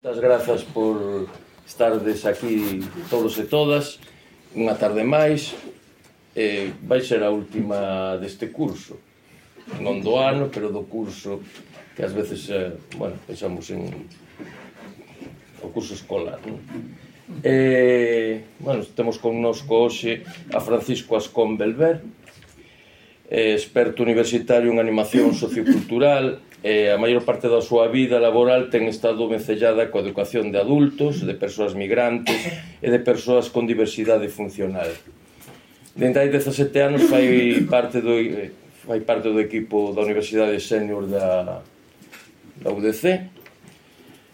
Moitas grazas por estardes aquí todos e todas. Unha tarde máis. Eh, vai ser a última deste curso. Non do ano, pero do curso que ás veces, eh, bueno, pensamos en o curso escolar non? Eh, bueno, temos connosco hoxe a Francisco Ascón Belver eh, experto universitario en animación sociocultural e a maior parte da súa vida laboral ten estado vencellada coa educación de adultos, de persoas migrantes e de persoas con diversidade funcional. Dende hai 17 anos fai parte do fai parte do equipo da Universidade Sénior da da UDC,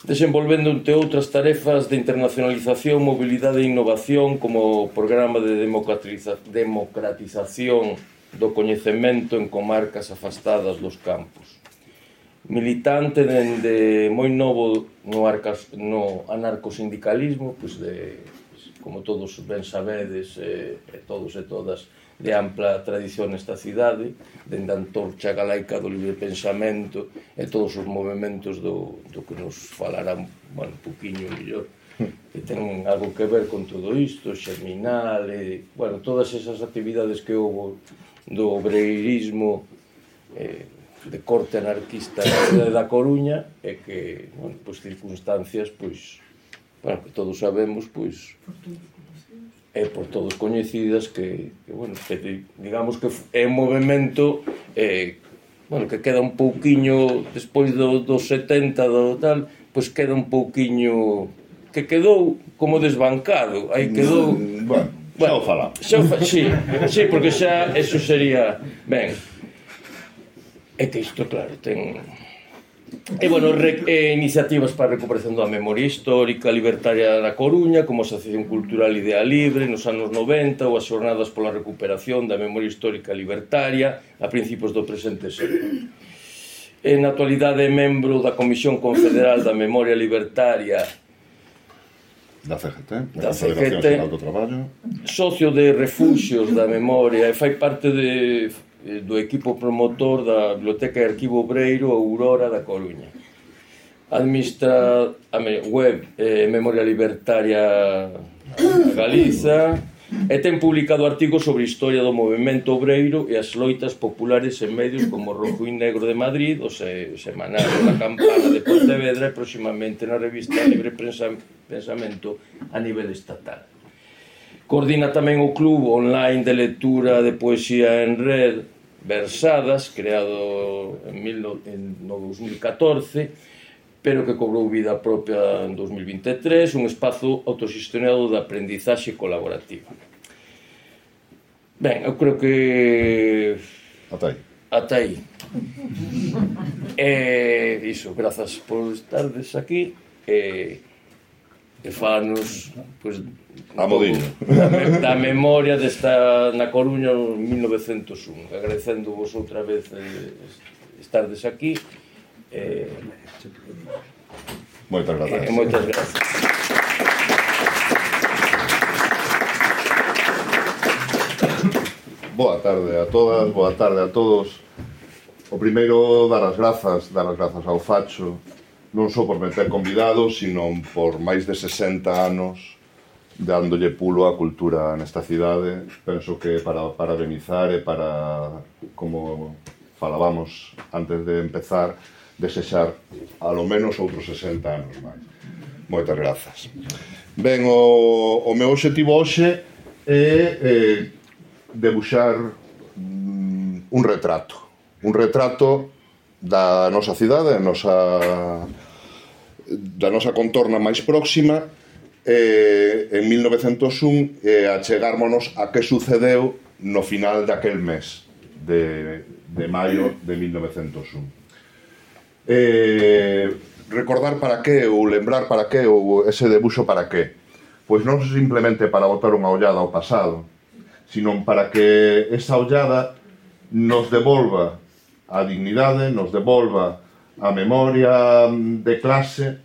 desenvolvendo entre outras tarefas de internacionalización, mobilidade e innovación como programa de democratiza, democratización do coñecemento en comarcas afastadas dos campos militante dende moi novo no, arcas, no anarcosindicalismo, pois de, como todos ben sabedes, e, e todos e todas, de ampla tradición nesta cidade, dende a antorcha galaica do libre pensamento e todos os movimentos do, do que nos falarán bueno, un poquinho mellor, que ten algo que ver con todo isto, xerminal, e, bueno, todas esas actividades que houve do obreirismo eh, de corte anarquista na cidade da Coruña e que, bueno, pois circunstancias, pois, bueno, que todos sabemos, pois, é por todos coñecidas que, que bueno, que, digamos que é un movimento eh, bueno, que queda un pouquiño despois do, do 70 do tal, pois queda un pouquiño que quedou como desbancado, aí quedou, mm, bueno, bueno, xa o falamos. Xa, sí, sí, porque xa eso sería, ben, E texto, claro, ten... E, bueno, re, eh, iniciativas para a recuperación da memoria histórica, libertaria da Coruña, como Asociación Cultural Idea Libre, nos anos 90, ou as xornadas pola recuperación da memoria histórica libertaria, a principios do presente século. En actualidade é membro da Comisión Confederal da Memoria Libertaria da CGT, da, da Federación CGT, Nacional do Traballo, socio de Refugios da Memoria e fai parte de Eh, do equipo promotor da Biblioteca e Arquivo Obreiro Aurora da Coruña. Administra a web eh, Memoria Libertaria Galiza e ten publicado artigos sobre historia do movimento obreiro e as loitas populares en medios como Rojo e Negro de Madrid, o, se, o semanario da Campana de Pontevedra e próximamente na revista Libre Pensamento a nivel estatal. Coordina tamén o club online de lectura de poesía en red Versadas, creado en, mil, en no 2014, pero que cobrou vida propia en 2023, un espazo autoxestionado de aprendizaxe colaborativa. Ben, eu creo que... Ata aí. Ata aí. E eh, iso, grazas por estardes aquí. E... Eh, e fanos pues, a modiño da, da memoria desta na Coruña 1901 agradecendo vos outra vez eh, estardes aquí eh, moitas grazas. eh, moitas grazas. Boa tarde a todas, boa tarde a todos. O primeiro, dar as grazas, dar as grazas ao Facho non só por meter convidados, sino por máis de 60 anos dándolle pulo á cultura nesta cidade. Penso que para parabenizar e para, como falábamos antes de empezar, desexar alo menos outros 60 anos máis. Moitas grazas. Ben, o, o meu objetivo hoxe é eh, debuxar mm, un retrato. Un retrato da nosa cidade, da nosa da nosa contorna máis próxima eh, en 1901 eh, achegármonos a que sucedeu no final daquel mes de, de maio de 1901 eh, recordar para que ou lembrar para que ou ese debuxo para que. Pois non simplemente para botar unha ollada ao pasado sino para que esa ollada nos devolva a dignidade, nos devolva a memoria de clase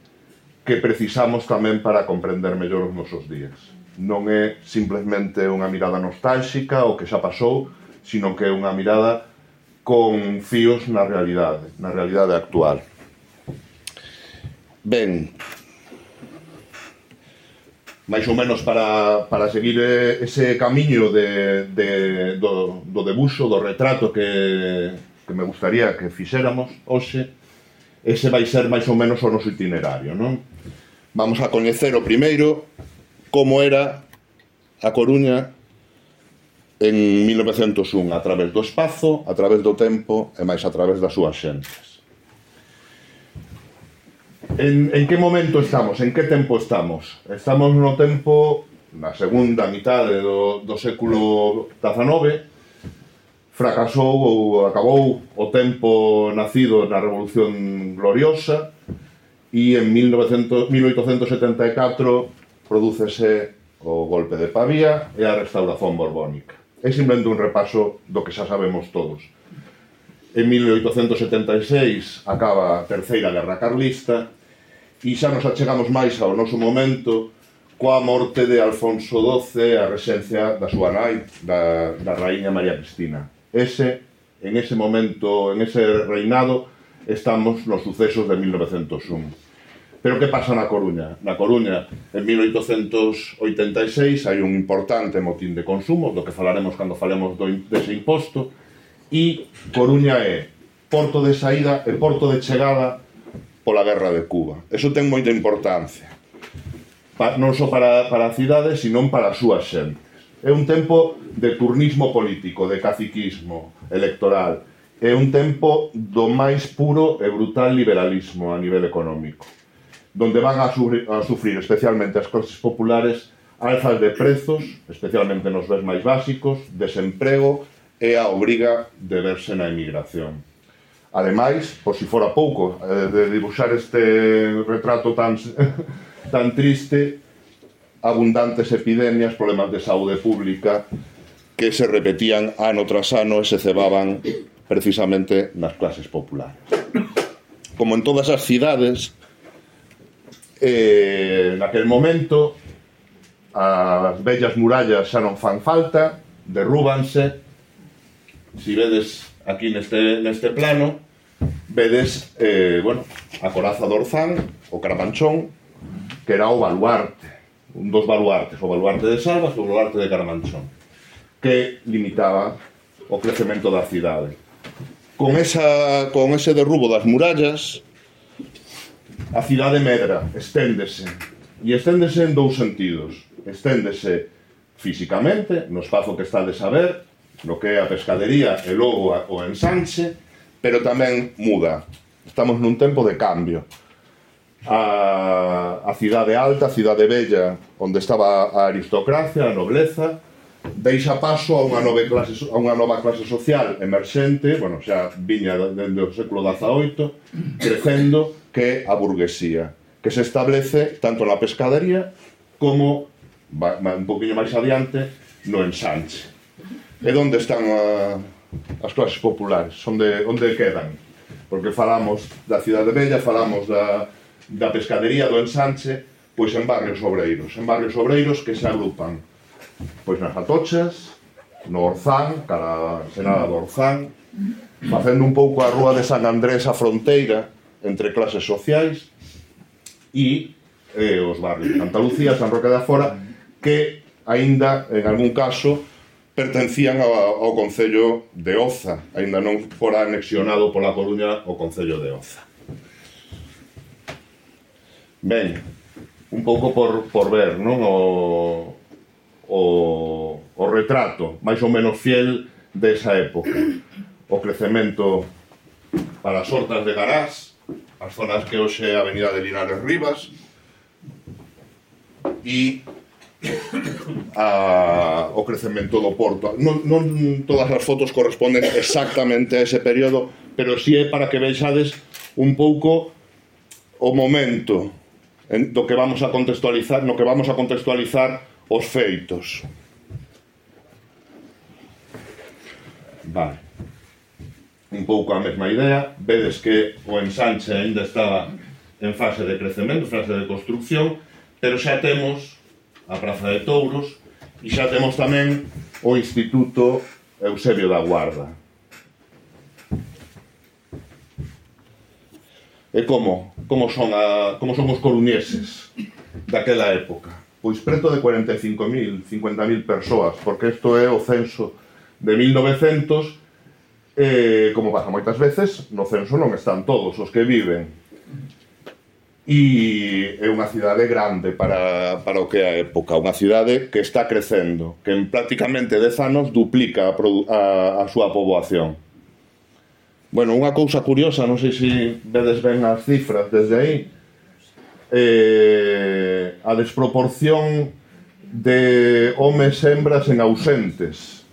que precisamos tamén para comprender mellor os nosos días. Non é simplemente unha mirada nostálxica o que xa pasou, sino que é unha mirada con fíos na realidade, na realidade actual. Ben, máis ou menos para, para seguir eh, ese camiño de, de, do, do debuxo, do retrato que, que me gustaría que fixéramos hoxe, ese vai ser máis ou menos o noso itinerario, non? Vamos a coñecer o primeiro como era a Coruña en 1901 a través do espazo, a través do tempo e máis a través das súas xentes. En, en que momento estamos? En que tempo estamos? Estamos no tempo na segunda mitade do, do século XIX fracasou ou acabou o tempo nacido na Revolución Gloriosa e en 1900, 1874 prodúcese o golpe de Pavía e a restauración borbónica. É simplemente un repaso do que xa sabemos todos. En 1876 acaba a Terceira Guerra Carlista e xa nos achegamos máis ao noso momento coa morte de Alfonso XII a rexencia da súa nai, da, da raíña María Cristina ese, en ese momento, en ese reinado, estamos nos sucesos de 1901. Pero que pasa na Coruña? Na Coruña, en 1886, hai un importante motín de consumo, do que falaremos cando falemos do, dese imposto, e Coruña é porto de saída e porto de chegada pola guerra de Cuba. Eso ten moita importancia, pa, non só para, para a cidade, sino para a súa xente. É un tempo de turnismo político, de caciquismo electoral. É un tempo do máis puro e brutal liberalismo a nivel económico, donde van a, sufrir, a sufrir especialmente as clases populares alzas de prezos, especialmente nos bens máis básicos, desemprego e a obriga de verse na emigración. Ademais, por si fora pouco, eh, de dibuxar este retrato tan, tan triste, abundantes epidemias, problemas de saúde pública que se repetían ano tras ano e se cebaban precisamente nas clases populares. Como en todas as cidades, eh, naquel momento as bellas murallas xa non fan falta, derrúbanse. Si vedes aquí neste, neste plano, vedes eh, bueno, a coraza do Orzán, o Carapanchón, que era o baluarte un dos baluartes, o baluarte de Salvas e o baluarte de Caramanchón, que limitaba o crecemento da cidade. Con, esa, con ese derrubo das murallas, a cidade medra, esténdese, e esténdese en dous sentidos. Esténdese físicamente, no espazo que está de saber, no que é a pescadería e logo o ensanche, pero tamén muda. Estamos nun tempo de cambio a, a cidade alta, a cidade bella, onde estaba a aristocracia, a nobleza, deixa paso a unha nova clase, a unha nova clase social emerxente, bueno, xa viña dende o século XVIII, crecendo, que a burguesía, que se establece tanto na pescadería como, un poquinho máis adiante, no ensanche. E onde están a, as clases populares? Onde, onde quedan? Porque falamos da cidade bella, falamos da, da pescadería do ensanche pois en barrios obreiros en barrios obreiros que se agrupan pois nas atochas no Orzán, cara a Senada do Orzán facendo un pouco a rúa de San Andrés a fronteira entre clases sociais e eh, os barrios de Santa Lucía, San Roque da Fora que aínda en algún caso pertencían ao, ao Concello de Oza, aínda non fora anexionado pola Coruña o Concello de Oza. Ben, un pouco por, por ver, non? O, o, o retrato máis ou menos fiel desa época. O crecemento para as hortas de Garás, as zonas que hoxe é a Avenida de Linares Rivas, e a, o crecemento do Porto. Non, non todas as fotos corresponden exactamente a ese período, pero si sí é para que vexades un pouco o momento en, do que vamos a contextualizar, no que vamos a contextualizar os feitos. Vale. Un pouco a mesma idea, vedes que o ensanche aínda estaba en fase de crecemento, fase de construcción, pero xa temos a Praza de Touros e xa temos tamén o Instituto Eusebio da Guarda. E como? Como son, a, como son os coruñeses daquela época? Pois preto de 45.000, 50.000 persoas, porque isto é o censo de 1900 eh, como pasa moitas veces, no censo non están todos os que viven. E é unha cidade grande para, para o que é a época, unha cidade que está crecendo, que en prácticamente 10 anos duplica a, a, a súa poboación. Bueno, unha cousa curiosa, non sei se vedes ben as cifras desde aí, eh, a desproporción de homes e hembras en ausentes.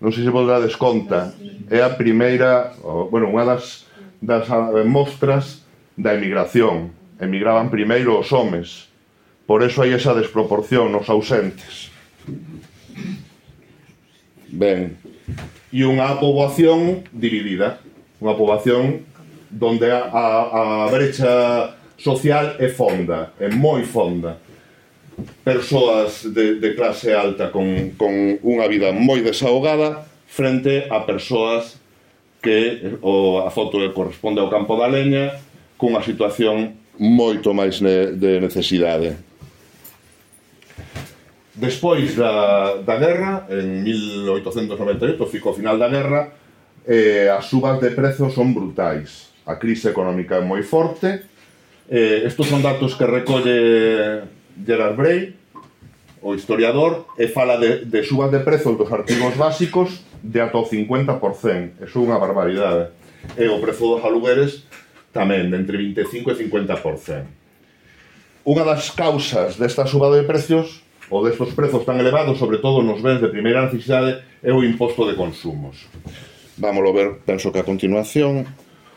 Non sei se podrá desconta. É a primeira, bueno, unha das, das ah, mostras da emigración. Emigraban primeiro os homes. Por eso hai esa desproporción nos ausentes. Ben e unha poboación dividida, unha poboación donde a, a, a brecha social é fonda, é moi fonda. Persoas de, de clase alta con, con unha vida moi desahogada frente a persoas que o, a foto que corresponde ao campo da leña cunha situación moito máis ne, de necesidade. Despois da, da guerra, en 1898, fico final da guerra, eh, as subas de prezos son brutais. A crise económica é moi forte. Eh, estos son datos que recolle Gerard Bray, o historiador, e fala de, de subas de prezos dos artigos básicos de ata o 50%. Eso é unha barbaridade. E o prezo dos alugueres tamén, de entre 25 e 50%. Unha das causas desta suba de precios o destos prezos tan elevados, sobre todo nos bens de primeira necesidade, é o imposto de consumos. Vámoslo ver, penso que a continuación...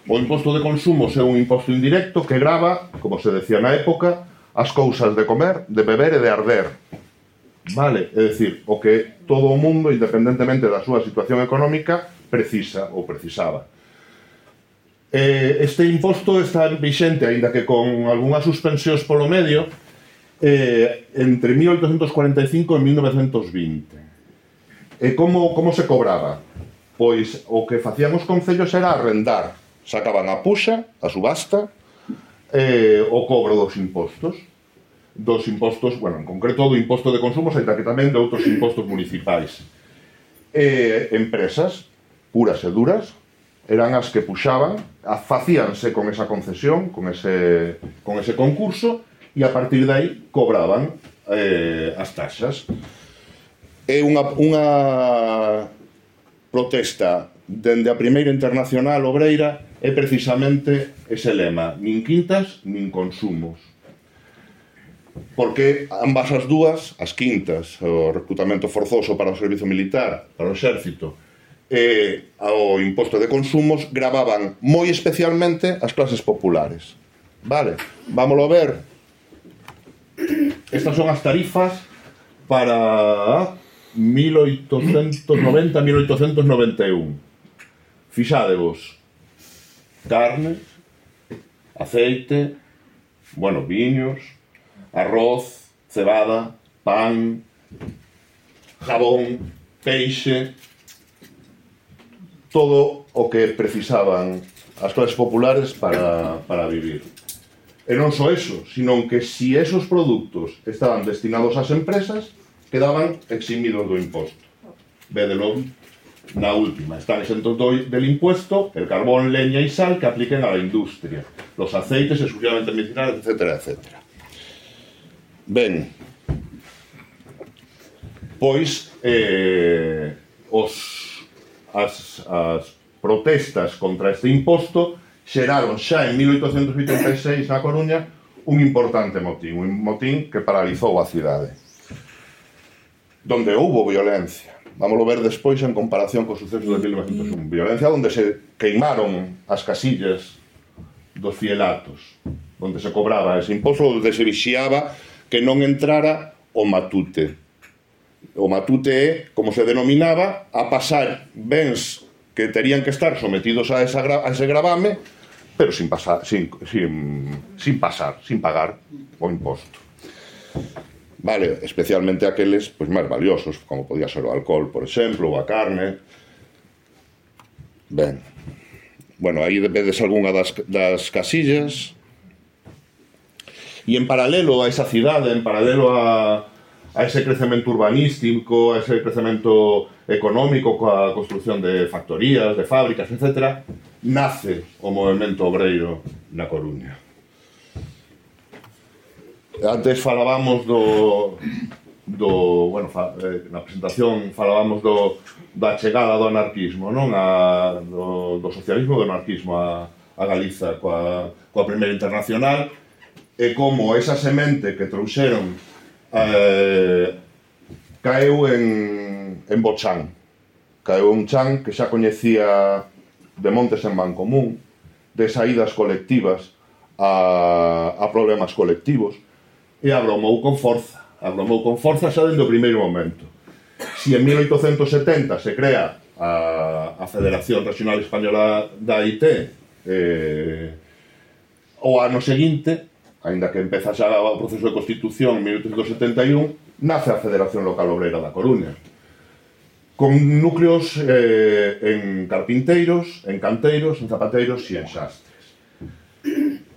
O imposto de consumos é un imposto indirecto que grava, como se decía na época, as cousas de comer, de beber e de arder. Vale, é dicir, o que todo o mundo, independentemente da súa situación económica, precisa ou precisaba. Eh, este imposto está vixente, aínda que con algunhas suspensións polo medio, eh, entre 1845 e 1920. E como, como se cobraba? Pois o que facían os concellos era arrendar. Sacaban a puxa, a subasta, eh, o cobro dos impostos dos impostos, bueno, en concreto do imposto de consumo, ainda que tamén de outros impostos municipais. Eh, empresas puras e duras eran as que puxaban, facíanse con esa concesión, con ese, con ese concurso, e a partir de aí cobraban eh, as taxas. É unha, unha protesta dende a primeira internacional obreira é precisamente ese lema, nin quintas, nin consumos. Porque ambas as dúas, as quintas, o reclutamento forzoso para o servizo militar, para o exército, e ao imposto de consumos, gravaban moi especialmente as clases populares. Vale, vámolo ver Estas son as tarifas para 1890-1891. Fixádevos. Carne, aceite, bueno, viños, arroz, cebada, pan, jabón, peixe, todo o que precisaban as clases populares para, para vivir. E non só eso, sino que si esos produtos estaban destinados ás empresas, quedaban eximidos do imposto. Vedelo na última. Están exentos do, del impuesto el carbón, leña e sal que apliquen a la industria. Los aceites, exclusivamente medicinales, medicinal, etc. etc. Ben, pois eh, os, as, as protestas contra este imposto xeraron xa en 1886 na Coruña un importante motín, un motín que paralizou a cidade donde houbo violencia. Vamos ver despois en comparación co sucesos de 1901 mm. violencia onde se queimaron as casillas dos fielatos onde se cobraba ese imposto onde se vixiaba que non entrara o matute. O matute é, como se denominaba, a pasar bens que terían que estar sometidos a, esa, a ese gravame pero sin, pasar, sin, sin, sin pasar, sin pagar o imposto. Vale, especialmente aqueles pois máis valiosos, como podía ser o alcohol, por exemplo, ou a carne. Ben. Bueno, aí vedes algunha das, das casillas. E en paralelo a esa cidade, en paralelo a, a ese crecemento urbanístico, a ese crecemento económico coa construción de factorías, de fábricas, etcétera, nace o movimento obreiro na Coruña. Antes falábamos do do, bueno, fa, eh, na presentación falábamos do da chegada do anarquismo, non, a do, do socialismo do anarquismo a a Galiza coa coa primeira internacional e como esa semente que trouxeron eh, caeu en en Bochán. Caeu un chan que xa coñecía de montes en mancomún, de saídas colectivas a, a problemas colectivos, e abromou con forza. Abromou con forza xa desde o primeiro momento. Si en 1870 se crea a, a Federación Regional Española da IT, eh, o ano seguinte, aínda que empeza xa o proceso de constitución en 1871, nace a Federación Local Obrera da Coruña con núcleos eh, en carpinteiros, en canteiros, en zapateiros e en xastres.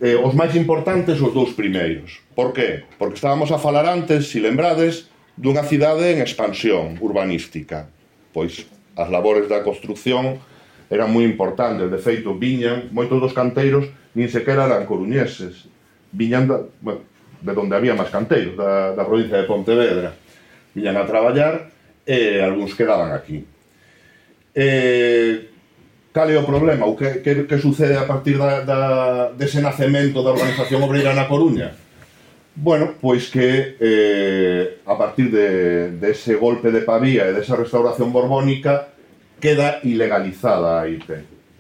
Eh, os máis importantes os dous primeiros. Por qué? Porque estábamos a falar antes, se si lembrades, dunha cidade en expansión urbanística. Pois as labores da construcción eran moi importantes, de feito viñan, moitos dos canteiros nin sequera eran coruñeses, viñan da, bueno, de donde había máis canteiros, da, da provincia de Pontevedra. Viñan a traballar e algúns quedaban aquí. E, cal é o problema? O que, que, que sucede a partir da, da, dese nacemento da Organización Obreira na Coruña? Bueno, pois que eh, a partir de, dese de golpe de pavía e desa restauración borbónica queda ilegalizada a IT.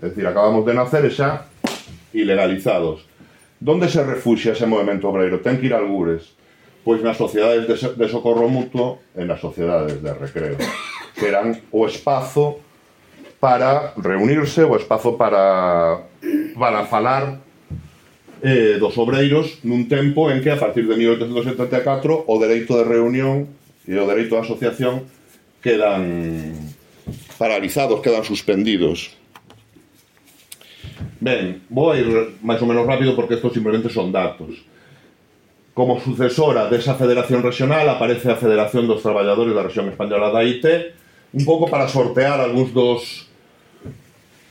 É dicir, acabamos de nacer e xa ilegalizados. Donde se refuxia ese movimento obreiro? Ten que ir a algures pois nas sociedades de, de socorro mutuo e nas sociedades de recreo que eran o espazo para reunirse, o espazo para para falar eh, dos obreiros nun tempo en que a partir de 1874 o dereito de reunión e o dereito de asociación quedan paralizados, quedan suspendidos. Ben, vou a ir máis ou menos rápido porque estos simplemente son datos Como sucesora desa federación regional aparece a Federación dos Traballadores da Región Española da IT, un pouco para sortear algúns dos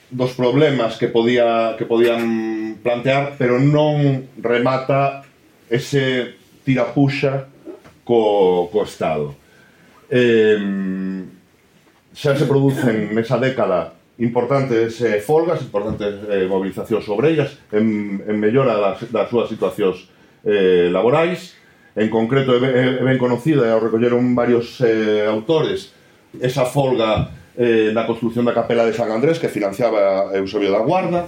dos problemas que podía que podían plantear, pero non remata ese tirapuxa co, co Estado. Eh, xa se producen nesa década importantes eh, folgas, importantes eh, movilizacións obreiras en, en mellora das, das súas situacións eh, laborais. En concreto, é ben, é ben conocida, e o recolleron varios eh, autores, esa folga eh, na construción da capela de San Andrés que financiaba Eusebio da Guarda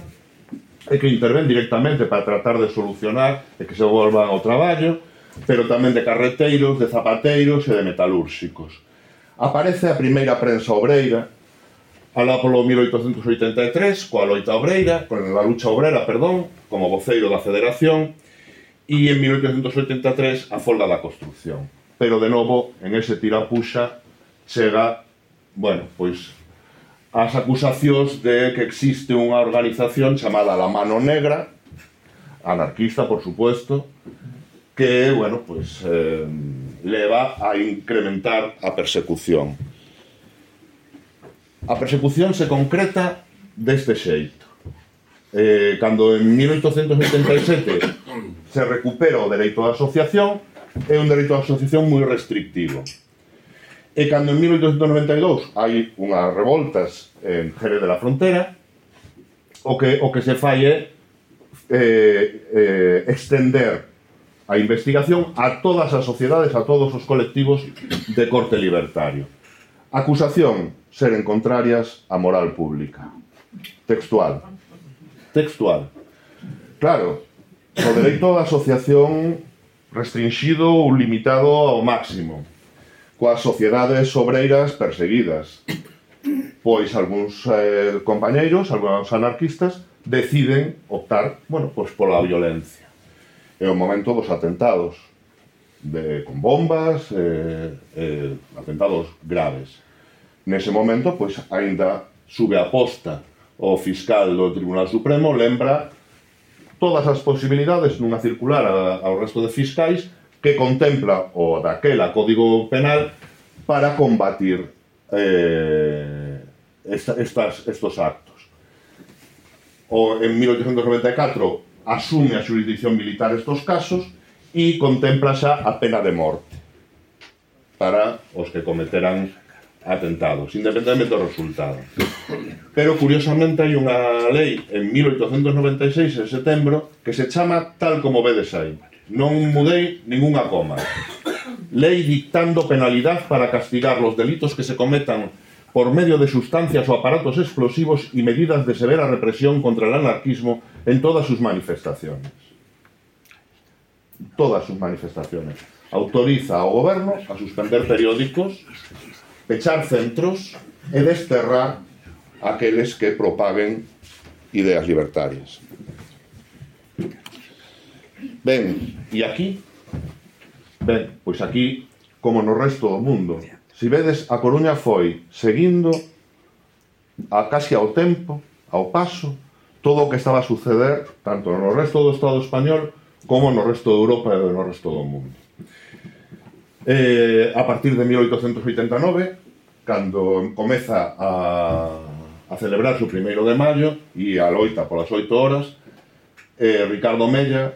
e que intervén directamente para tratar de solucionar e que se volvan ao traballo pero tamén de carreteiros, de zapateiros e de metalúrxicos. Aparece a primeira prensa obreira alá polo 1883 coa loita obreira, con a lucha obrera, perdón, como voceiro da Federación e en 1883 a folga da construcción. Pero de novo, en ese tirapuxa chega, bueno, pois as acusacións de que existe unha organización chamada La Mano Negra, anarquista, por supuesto, que, bueno, pois eh, leva a incrementar a persecución. A persecución se concreta deste xeito. Eh, cando en 1877 se recupera o dereito de asociación é un dereito de asociación moi restrictivo. E cando en 1892 hai unhas revoltas en Jerez de la Frontera, o que, o que se fai é eh, eh, estender a investigación a todas as sociedades, a todos os colectivos de corte libertario. Acusación, seren contrarias á moral pública. Textual. Textual. Claro, o dereito da asociación restringido ou limitado ao máximo, coas sociedades obreiras perseguidas. Pois algúns eh, compañeiros, algúns anarquistas, deciden optar, bueno, pois pola violencia. É o momento dos atentados, de, con bombas, eh, eh, atentados graves. Nese momento, pois, aínda sube a posta o fiscal do Tribunal Supremo, lembra todas as posibilidades nunha circular ao resto de fiscais que contempla o daquela Código Penal para combatir eh, esta, estas, estos actos. O, en 1894 asume a xurisdicción militar estos casos e contempla xa a pena de morte para os que cometeran atentados, independentemente do resultado. Pero, curiosamente, hai unha lei en 1896, en setembro, que se chama tal como vedes aí. Non mudei ningunha coma. Lei dictando penalidad para castigar los delitos que se cometan por medio de sustancias o aparatos explosivos y medidas de severa represión contra el anarquismo en todas sus manifestaciones. Todas sus manifestaciones. Autoriza ao goberno a suspender periódicos pechar centros e desterrar aqueles que propaguen ideas libertarias. Ben, e aquí? Ben, pois aquí, como no resto do mundo, se vedes, a Coruña foi seguindo a casi ao tempo, ao paso, todo o que estaba a suceder tanto no resto do Estado español como no resto de Europa e no resto do mundo. Eh, a partir de 1889 cando comeza a, a celebrarse o primeiro de maio e a loita polas oito horas eh, Ricardo Mella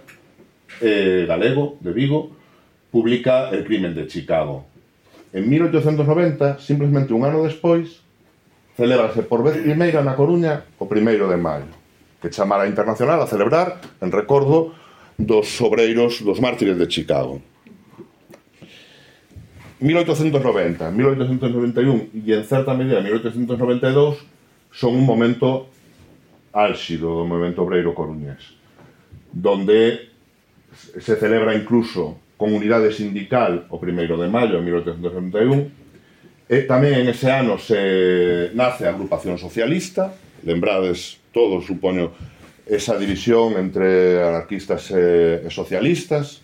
eh, galego de Vigo publica El crimen de Chicago. En 1890 simplemente un ano despois celébrase por vez primeira na Coruña o primeiro de maio que chamara internacional a celebrar en recordo dos obreiros dos mártires de Chicago. 1890, 1891 e en certa medida 1892 son un momento álxido do movimento obreiro coruñés donde se celebra incluso con unidade sindical o 1 de maio de 1891 e tamén en ese ano se nace a agrupación socialista. Lembrades todos, supoño esa división entre anarquistas e socialistas.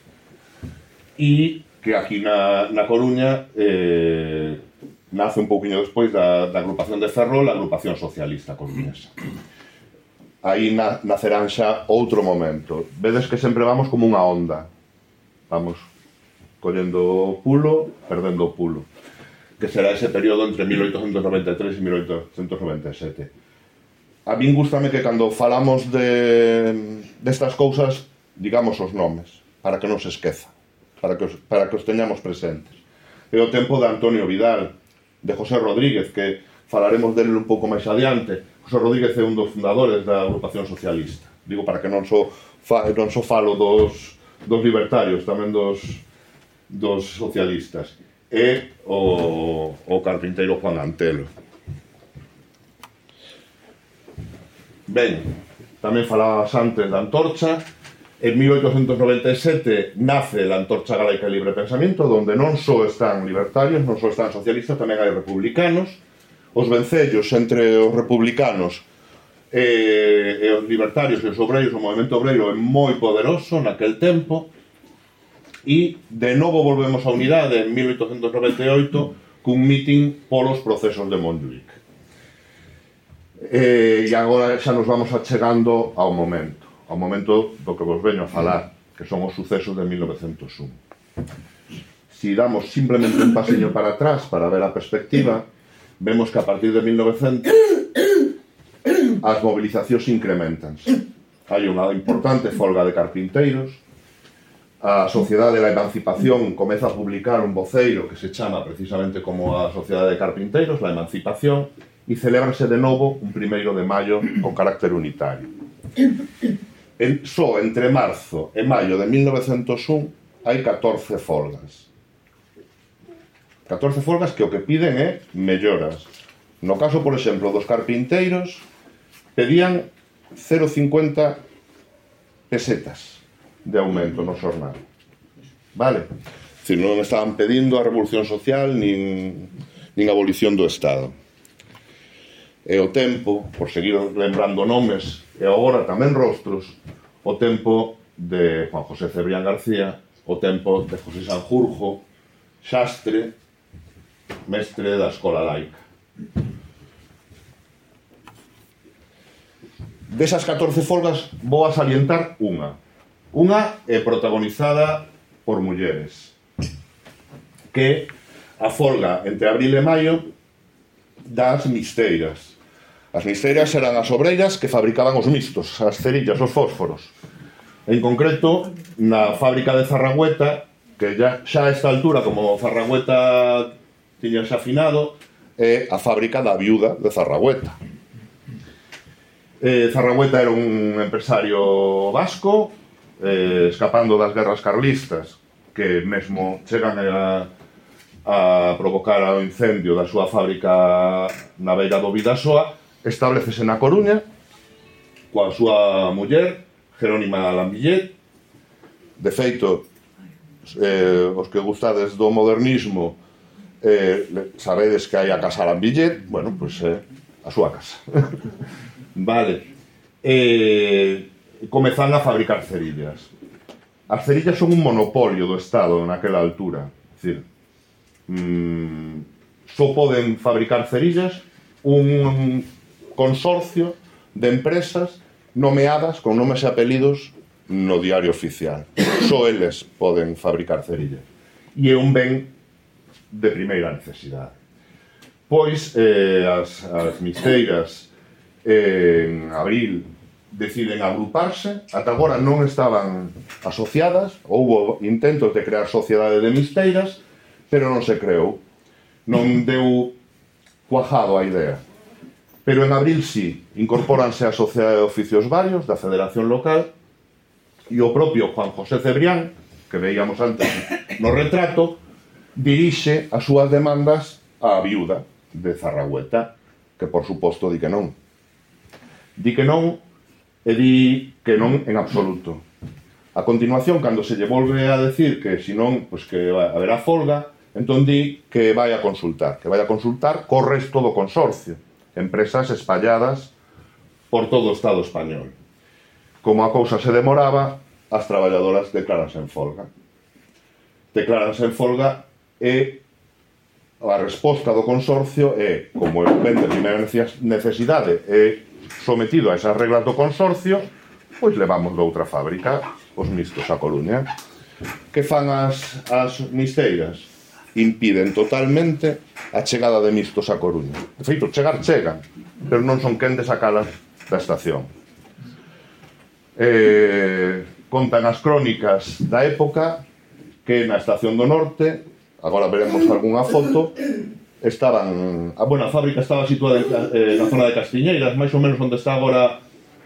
E que aquí na, na Coruña eh, nace un pouquinho despois da, da agrupación de Ferrol, a agrupación socialista coruñesa. Aí na, nacerán xa outro momento. Vedes que sempre vamos como unha onda. Vamos collendo o pulo, perdendo o pulo que será ese período entre 1893 e 1897. A min gustame que cando falamos de destas de cousas digamos os nomes, para que non se esqueza para que os, para que os teñamos presentes. E o tempo de Antonio Vidal, de José Rodríguez, que falaremos dele un pouco máis adiante. José Rodríguez é un dos fundadores da agrupación socialista. Digo para que non só fa, non só so falo dos, dos libertarios, tamén dos, dos socialistas. E o, o carpinteiro Juan Antelo. Ben, tamén falabas antes da antorcha, En 1897 nace a Antorcha Galaica Libre Pensamento, donde non só están libertarios, non só están socialistas, tamén hai republicanos. Os vencellos entre os republicanos e, e os libertarios e os obreiros, o movimento obreiro é moi poderoso naquel tempo. E de novo volvemos á unidade en 1898 cun meeting polos procesos de Montjuic. E, eh, e agora xa nos vamos achegando ao momento ao momento do que vos veño a falar, que son os sucesos de 1901. Si damos simplemente un paseño para atrás para ver a perspectiva, vemos que a partir de 1900 as movilizacións incrementanse. Hai unha importante folga de carpinteiros, a Sociedade da Emancipación comeza a publicar un voceiro que se chama precisamente como a Sociedade de Carpinteiros, la Emancipación, e celebrase de novo un primeiro de maio con carácter unitario en, só entre marzo e maio de 1901 hai 14 folgas. 14 folgas que o que piden é melloras. No caso, por exemplo, dos carpinteiros, pedían 0,50 pesetas de aumento no xornal. Vale? Si non estaban pedindo a revolución social nin, nin a abolición do Estado. E o tempo, por seguir lembrando nomes e agora tamén rostros o tempo de Juan José Cebrián García, o tempo de José Sanjurjo, xastre, mestre da escola laica. Desas 14 folgas vou a salientar unha. Unha é protagonizada por mulleres, que a folga entre abril e maio das misteiras, As listeiras eran as obreiras que fabricaban os mistos, as cerillas, os fósforos. En concreto, na fábrica de Zarragüeta, que ya, xa a esta altura, como Zarragüeta tiña xa afinado, é a fábrica da viuda de Zarragüeta. Eh, Zarragüeta era un empresario vasco, eh, escapando das guerras carlistas, que mesmo chegan a, a provocar o incendio da súa fábrica na beira do Vidasoa, establecese na Coruña coa súa muller Jerónima Lambillet. De feito eh, os que gustades do modernismo eh, sabedes que hai a casa Lambillet bueno, pois pues, eh, a súa casa. Vale. Eh, comezan a fabricar cerillas. As cerillas son un monopolio do Estado naquela altura. É dicir, mm, só poden fabricar cerillas un consorcio de empresas nomeadas con nomes e apelidos no diario oficial. Só eles poden fabricar cerillas. E é un ben de primeira necesidade. Pois eh, as, as misteiras eh, en abril deciden agruparse, ata agora non estaban asociadas, houbo intentos de crear sociedade de misteiras, pero non se creou. Non deu cuajado a idea. Pero en abril sí, incorpóranse a Sociedade de Oficios Varios da Federación Local e o propio Juan José Cebrián, que veíamos antes no retrato, dirixe as súas demandas á viuda de Zarragüeta, que por suposto di que non. Di que non e di que non en absoluto. A continuación, cando se lle volve a decir que se non, pois que haberá folga, entón di que vai a consultar, que vai a consultar co resto do consorcio empresas espalladas por todo o Estado español. Como a cousa se demoraba, as traballadoras declaranse en folga. Declaranse en folga e a resposta do consorcio é, como é ben de primeira necesidade, é sometido a esas reglas do consorcio, pois levamos doutra fábrica, os mistos a Coruña, que fan as, as misteiras impiden totalmente a chegada de mistos a Coruña. De feito, chegar chegan, pero non son quen de sacalas da estación. Eh, contan as crónicas da época que na estación do norte, agora veremos algunha foto, estaban, a, bueno, a fábrica estaba situada eh, na zona de Castiñeiras, máis ou menos onde está agora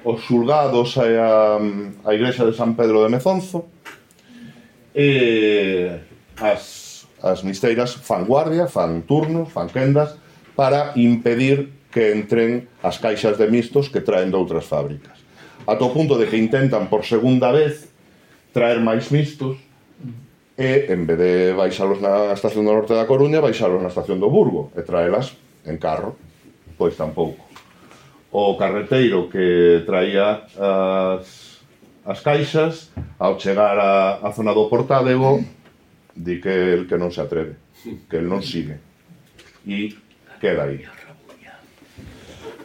os xulgados e a, a igrexa de San Pedro de Mezonzo. Eh, as as misteiras fan guardia, fan turnos, fan quendas para impedir que entren as caixas de mistos que traen de outras fábricas. Ata o punto de que intentan por segunda vez traer máis mistos e en vez de baixalos na estación do norte da Coruña, baixalos na estación do Burgo e traelas en carro. Pois tampouco. O carreteiro que traía as, as caixas ao chegar á zona do Portádego di que é el que non se atreve, que el non sigue. E queda aí.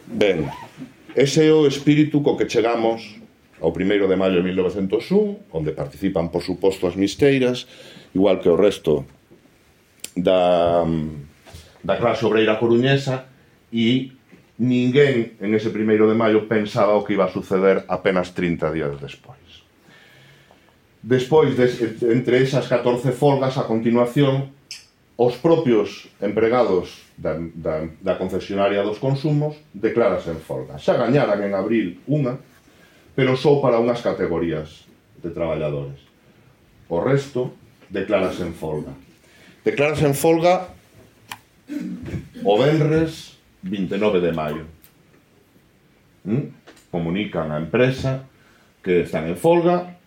Ben, ese é o espírito co que chegamos ao 1 de maio de 1901, onde participan, por suposto, as misteiras, igual que o resto da, da clase obreira coruñesa, e ninguén en ese 1 de maio pensaba o que iba a suceder apenas 30 días despois. Despois, des, entre esas 14 folgas, a continuación, os propios empregados da, da, da concesionaria dos consumos declaras en folga. Xa gañaran en abril unha, pero só para unhas categorías de traballadores. O resto declaras en folga. Declaras en folga o venres 29 de maio. ¿Mm? Comunican a empresa que están en folga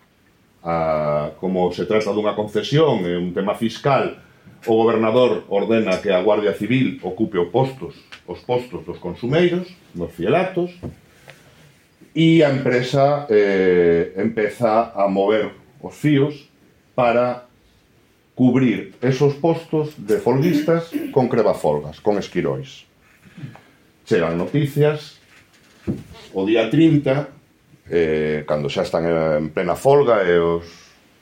a, como se trata dunha concesión e un tema fiscal, o gobernador ordena que a Guardia Civil ocupe os postos, os postos dos consumeiros, dos fielatos, e a empresa eh, empeza a mover os fíos para cubrir esos postos de folguistas con crebafolgas, con esquirois. Chegan noticias, o día 30 eh, cando xa están en plena folga e os,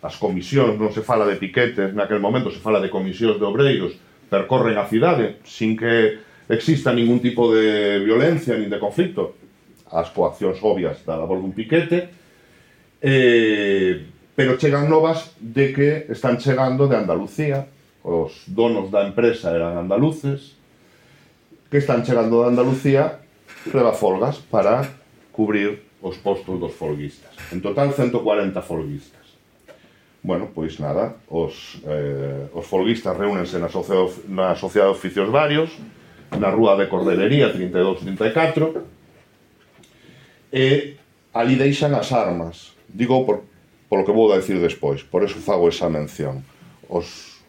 as comisións, non se fala de piquetes, naquel momento se fala de comisións de obreiros, percorren a cidade sin que exista ningún tipo de violencia nin de conflito. As coaccións obvias da labor dun piquete, eh, pero chegan novas de que están chegando de Andalucía, os donos da empresa eran andaluces, que están chegando de Andalucía leva folgas para cubrir os postos dos folguistas. En total, 140 folguistas. Bueno, pois nada, os, eh, os folguistas reúnense na, socio, na Sociedade de Oficios Varios, na Rúa de Cordelería 34. e ali deixan as armas. Digo por, polo que vou a decir despois, por eso fago esa mención. Os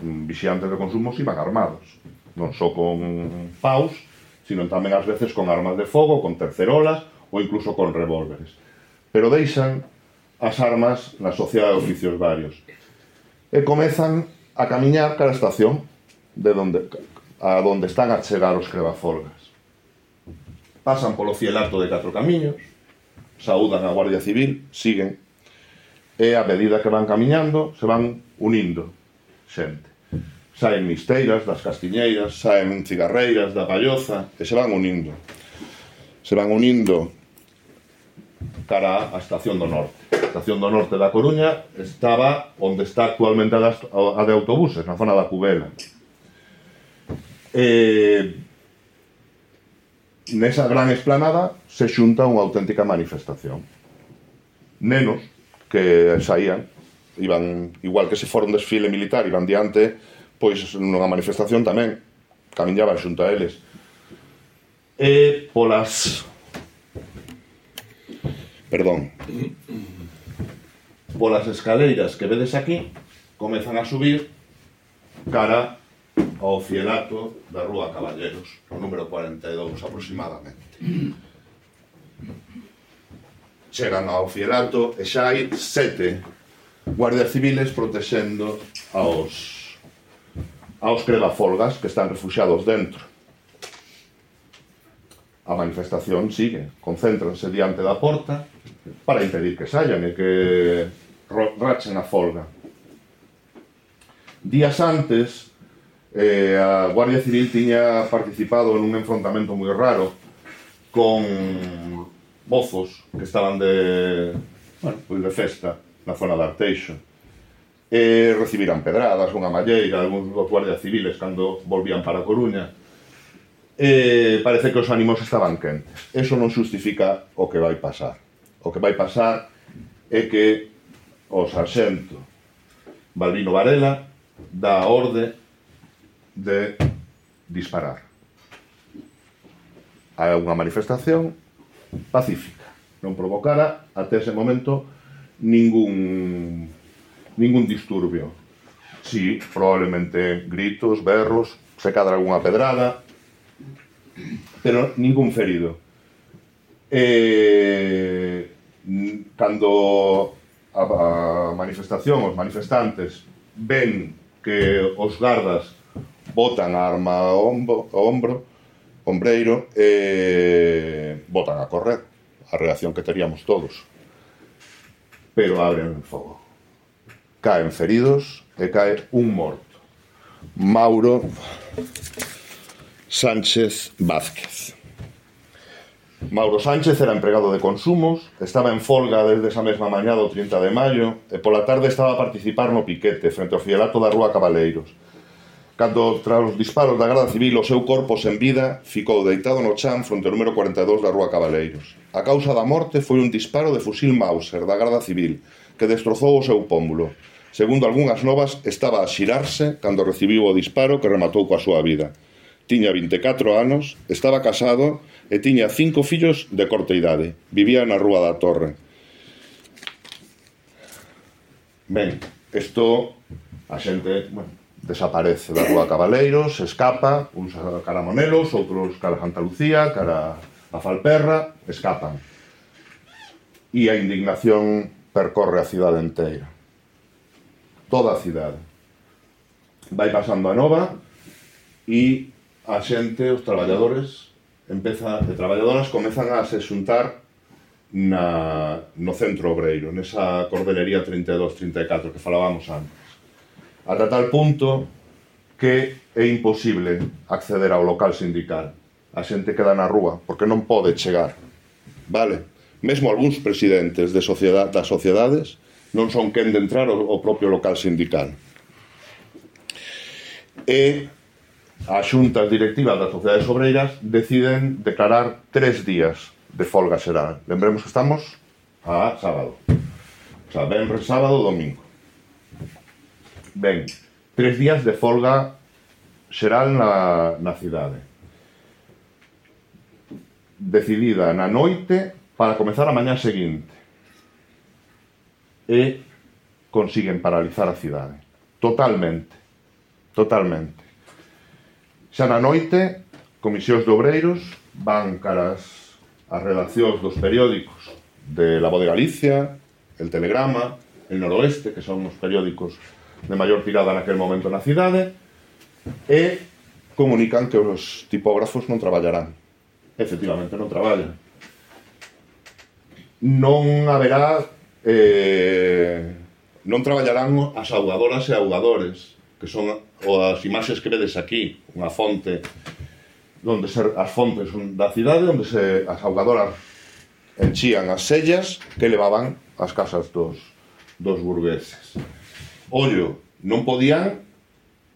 mm, vixiantes de consumos iban armados, non só con paus, sino tamén ás veces con armas de fogo, con tercerolas, ou incluso con revólveres. Pero deixan as armas na sociedade de oficios varios. E comezan a camiñar cara a estación de donde, a donde están a chegar os crebafolgas. Pasan polo cielato de catro camiños, saúdan a Guardia Civil, siguen, e a medida que van camiñando se van unindo xente. Saen misteiras das castiñeiras, saen cigarreiras da palloza e se van unindo. Se van unindo cara á Estación do Norte. A Estación do Norte da Coruña estaba onde está actualmente a, a de autobuses, na zona da Cubela. Eh, nesa gran esplanada se xunta unha auténtica manifestación. Nenos que saían, iban igual que se for un desfile militar, iban diante, pois nunha manifestación tamén camiñaban xunto a eles. E polas perdón, polas escaleiras que vedes aquí, comezan a subir cara ao fielato da Rúa Caballeros, o número 42 aproximadamente. Chegan ao fielato e xa hai sete guardias civiles protexendo aos aos crebafolgas que están refugiados dentro. A manifestación sigue. Concéntranse diante da porta para impedir que saian e que rachen a folga. Días antes, eh, a Guardia Civil tiña participado nun enfrontamento moi raro con mozos que estaban de, bueno, pois de festa na zona de Arteixo. E recibiran pedradas, unha malleira, algúns dos guardias civiles cando volvían para Coruña eh, parece que os ánimos estaban quentes. Eso non xustifica o que vai pasar. O que vai pasar é que o sarxento Balbino Varela dá a orde de disparar. Hai unha manifestación pacífica. Non provocara até ese momento ningún ningún disturbio. Si, sí, probablemente gritos, berros, se cadra algunha pedrada, pero ningún ferido. Eh, cando a, a manifestación, os manifestantes, ven que os gardas botan a arma ao ombro, ao ombro ombreiro, eh, botan a correr, a reacción que teríamos todos. Pero abren fogo. Caen feridos e cae un morto. Mauro Sánchez Vázquez. Mauro Sánchez era empregado de consumos, estaba en folga desde esa mesma mañá do 30 de maio e pola tarde estaba a participar no piquete frente ao fielato da Rúa Cabaleiros. Cando tras os disparos da Garda Civil o seu corpo sen vida ficou deitado no chan fronte ao número 42 da Rúa Cabaleiros. A causa da morte foi un disparo de fusil Mauser da Garda Civil que destrozou o seu pómulo. Segundo algunhas novas, estaba a xirarse cando recibiu o disparo que rematou coa súa vida tiña 24 anos, estaba casado e tiña cinco fillos de corta idade. Vivía na Rúa da Torre. Ben, isto a xente bueno, desaparece da Rúa Cabaleiros, escapa, uns a Caramonelos, outros cara a Santa Lucía, cara a Falperra, escapan. E a indignación percorre a cidade inteira. Toda a cidade. Vai pasando a Nova e a xente, os traballadores, empeza, de traballadoras comezan a se xuntar na, no centro obreiro, nesa cordelería 32-34 que falábamos antes. Ata tal punto que é imposible acceder ao local sindical. A xente queda na rúa, porque non pode chegar. Vale? Mesmo algúns presidentes de sociedade, das sociedades non son quen de entrar ao, ao propio local sindical. E as xuntas directivas das sociedades obreiras deciden declarar tres días de folga xeral. Lembremos que estamos a sábado. O sea, venres, sábado, domingo. Ben, tres días de folga xeral na, na cidade. Decidida na noite para comezar a mañá seguinte. E consiguen paralizar a cidade. Totalmente. Totalmente Xa na noite, comisións de obreiros van caras as redaccións dos periódicos de La Voz de Galicia, El Telegrama, El Noroeste, que son os periódicos de maior tirada naquel momento na cidade, e comunican que os tipógrafos non traballarán. Efectivamente, non traballan. Non haberá... Eh, non traballarán as augadoras e augadores, que son ou as imaxes que vedes aquí, unha fonte onde se, as fontes da cidade onde se as augadoras enchían as sellas que levaban as casas dos, dos burgueses. Ollo, non podían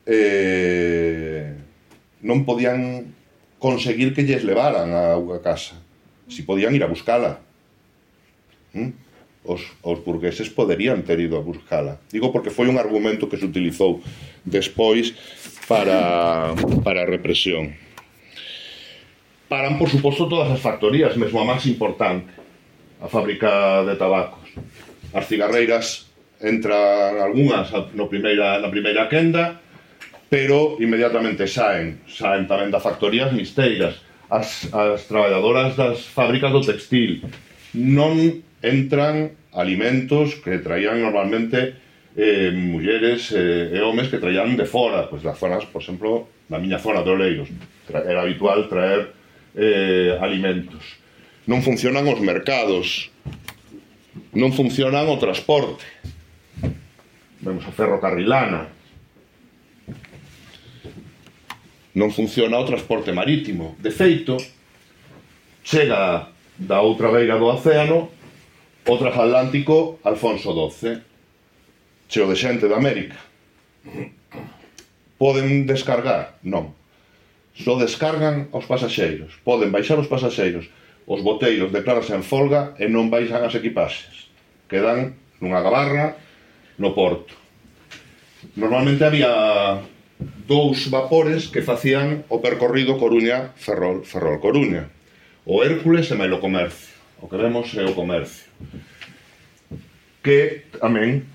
eh, non podían conseguir que lles levaran a unha casa. Si podían ir a buscala. ¿Mm? os, os burgueses poderían ter ido a buscala. Digo porque foi un argumento que se utilizou despois para, para a represión. Paran, por suposto, todas as factorías, mesmo a máis importante, a fábrica de tabacos. As cigarreiras entran algunhas no primeira, na primeira quenda, pero inmediatamente saen, saen tamén da factorías misteiras, as, as traballadoras das fábricas do textil, non entran alimentos que traían normalmente eh, mulleres eh, e homes que traían de fora, pois das zonas, por exemplo, da miña zona de Oleiros, era habitual traer eh, alimentos. Non funcionan os mercados, non funcionan o transporte. Vemos a ferrocarrilana. Non funciona o transporte marítimo. De feito, chega da outra beira do océano o transatlántico Alfonso XII cheo de xente de América. Poden descargar? non. Só descargan aos pasaxeiros. Poden baixar os pasaxeiros. Os boteiros declaranse en folga e non baixan as equipaxes. Quedan nunha gabarra no porto. Normalmente había dous vapores que facían o percorrido Coruña-Ferrol Ferrol-Coruña. O Hércules e mailo comercio. O que vemos é o comercio. Que tamén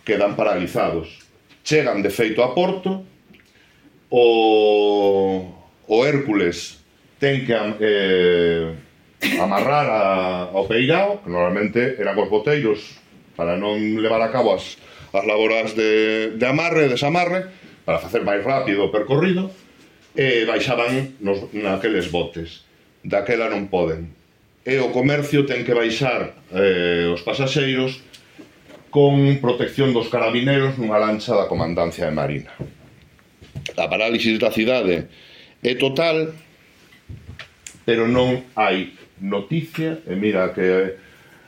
quedan paralizados. Chegan de feito a Porto, o, o Hércules ten que eh, amarrar a, ao peigao, que normalmente eran os boteiros para non levar a cabo as, as laboras de, de amarre e desamarre, para facer máis rápido o percorrido, e baixaban nos, naqueles botes daquela non poden. E o comercio ten que baixar eh, os pasaxeiros con protección dos carabineros nunha lancha da comandancia de Marina. A parálisis da cidade é total, pero non hai noticia, e mira que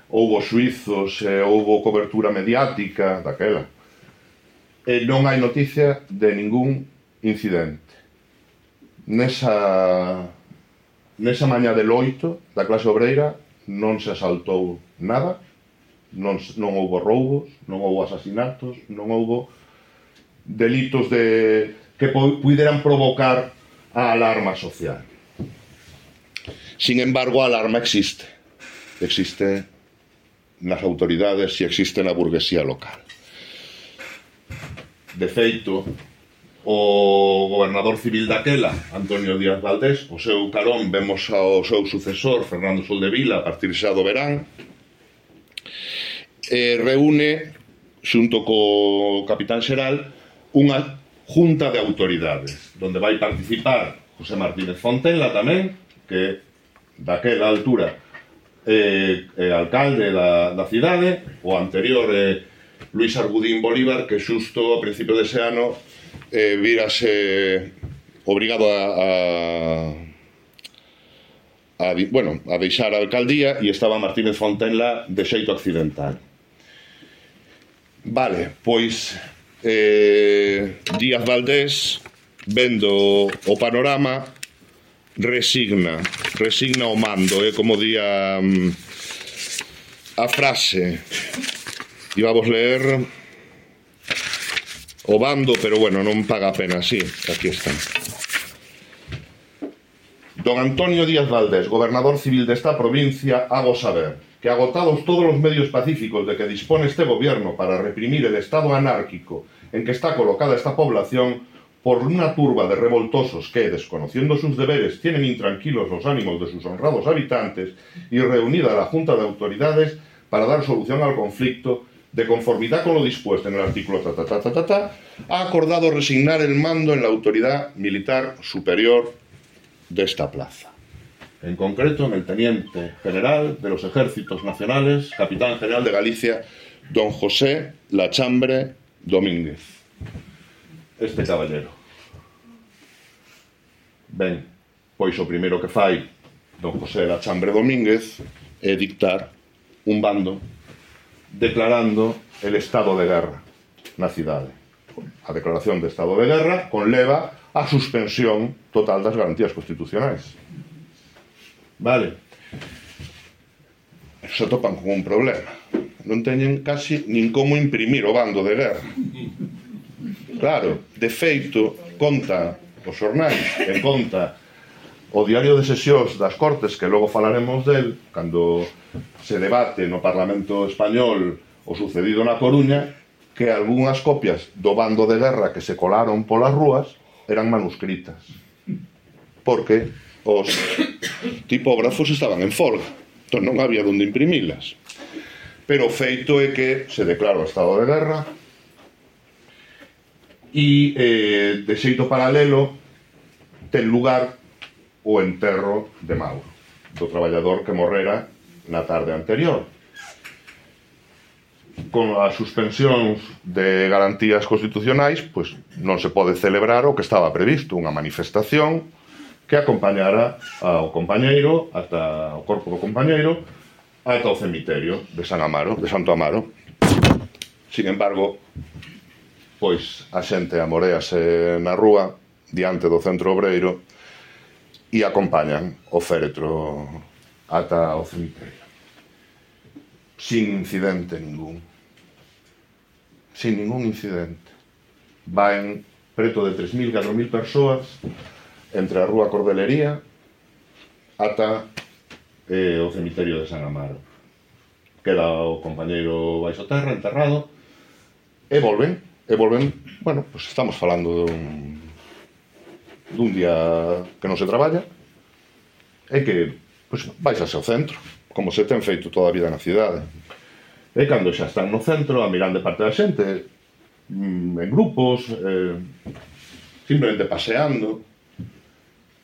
houbo suizos, e houbo cobertura mediática daquela, e non hai noticia de ningún incidente. Nesa Nesa mañá de loito da clase obreira non se asaltou nada, non, non houbo roubos, non houbo asasinatos, non houbo delitos de que puderan provocar a alarma social. Sin embargo, a alarma existe. Existe nas autoridades e existe na burguesía local. De feito, o gobernador civil daquela, Antonio Díaz Valdés, o seu carón vemos ao seu sucesor, Fernando Soldevila, a partir xa do verán, e reúne, xunto co capitán xeral, unha junta de autoridades, donde vai participar José Martínez Fontela tamén, que daquela altura eh, eh, alcalde da, da cidade, o anterior eh, Luis Argudín Bolívar, que xusto a principio dese ano eh, virase eh, obrigado a, a a, bueno, a deixar a alcaldía e estaba Martínez Fontenla de xeito accidental. Vale, pois eh, Díaz Valdés vendo o panorama resigna, resigna o mando, é eh, como día mm, a frase. E vamos ler o bando, pero bueno, non paga pena, sí, aquí está. Don Antonio Díaz Valdés, gobernador civil desta provincia, hago saber que agotados todos los medios pacíficos de que dispone este gobierno para reprimir el estado anárquico en que está colocada esta población, por una turba de revoltosos que, desconociendo sus deberes, tienen intranquilos los ánimos de sus honrados habitantes y reunida la Junta de Autoridades para dar solución al conflicto, de conformidad con lo dispuesto en el artículo ta, ta, ta, ta, ha acordado resignar el mando en la autoridad militar superior de esta plaza. En concreto, en el Teniente General de los Ejércitos Nacionales, Capitán General de Galicia, don José Lachambre Domínguez este caballero. Ben, pois o primeiro que fai don José la Chambre Domínguez é dictar un bando declarando el estado de guerra na cidade. A declaración de estado de guerra conleva a suspensión total das garantías constitucionais. Vale. Se topan con un problema. Non teñen casi nin como imprimir o bando de guerra. Claro, de feito, conta os xornais, en conta o diario de sesións das Cortes, que logo falaremos del, cando se debate no Parlamento Español o sucedido na Coruña, que algunhas copias do bando de guerra que se colaron polas rúas eran manuscritas. Porque os tipógrafos estaban en folga, entón non había onde imprimilas. Pero o feito é que se declarou o estado de guerra e eh, de xeito paralelo ten lugar o enterro de Mauro, do traballador que morrera na tarde anterior. Con as suspensións de garantías constitucionais, pois non se pode celebrar o que estaba previsto, unha manifestación que acompañara ao compañeiro ata o corpo do compañeiro ata o cemiterio de San Amaro, de Santo Amaro. Sin embargo, pois a xente amorease na rúa diante do centro obreiro e acompañan o féretro ata o cemiterio. Sin incidente ningún. Sin ningún incidente. Vaen preto de 3.000, 4.000 persoas entre a Rúa Cordelería ata eh, o cemiterio de San Amaro. Queda o compañeiro baixo terra enterrado e volven, e volven, bueno, pues estamos falando dun dun día que non se traballa é que pois, vais ao centro como se ten feito toda a vida na cidade. E cando xa están no centro a mirar de parte da xente mm, en grupos eh, simplemente paseando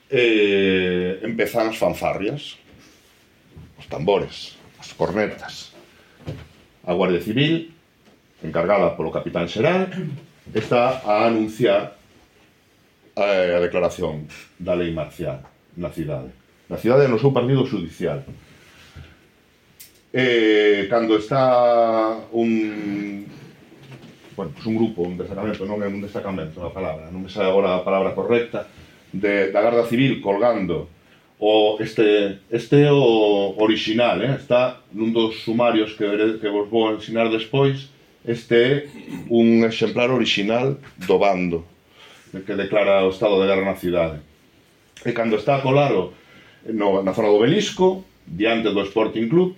eh, empezan as fanfarrias os tambores as cornetas. A Guardia Civil encargada polo Capitán Xeral está a anunciar a declaración da lei marcial na cidade. Na cidade no seu partido judicial. Eh, cando está un bueno, pues un grupo, un destacamento, non é un destacamento a palabra, non me sai agora a palabra correcta, de, da Garda Civil colgando o este, este o original, eh? está nun dos sumarios que, que vos vou ensinar despois, este é un exemplar original do bando, que declara o estado de guerra na cidade. E cando está Colaro no, na zona do Belisco, diante do Sporting Club,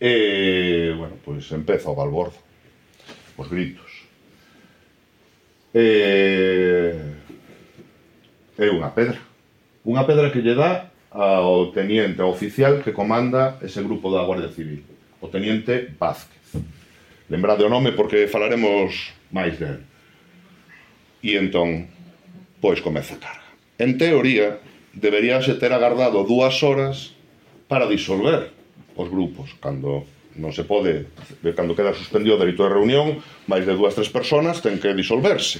e, bueno, pois empeza o balbordo, os gritos. E, é unha pedra. Unha pedra que lle dá ao teniente, ao oficial que comanda ese grupo da Guardia Civil, o teniente Vázquez. Lembrade o nome porque falaremos máis dele. E entón, pois comeza a carga. En teoría, deberíase ter agardado dúas horas para disolver os grupos, cando non se pode, cando queda suspendido o delito de reunión, máis de dúas, tres personas ten que disolverse.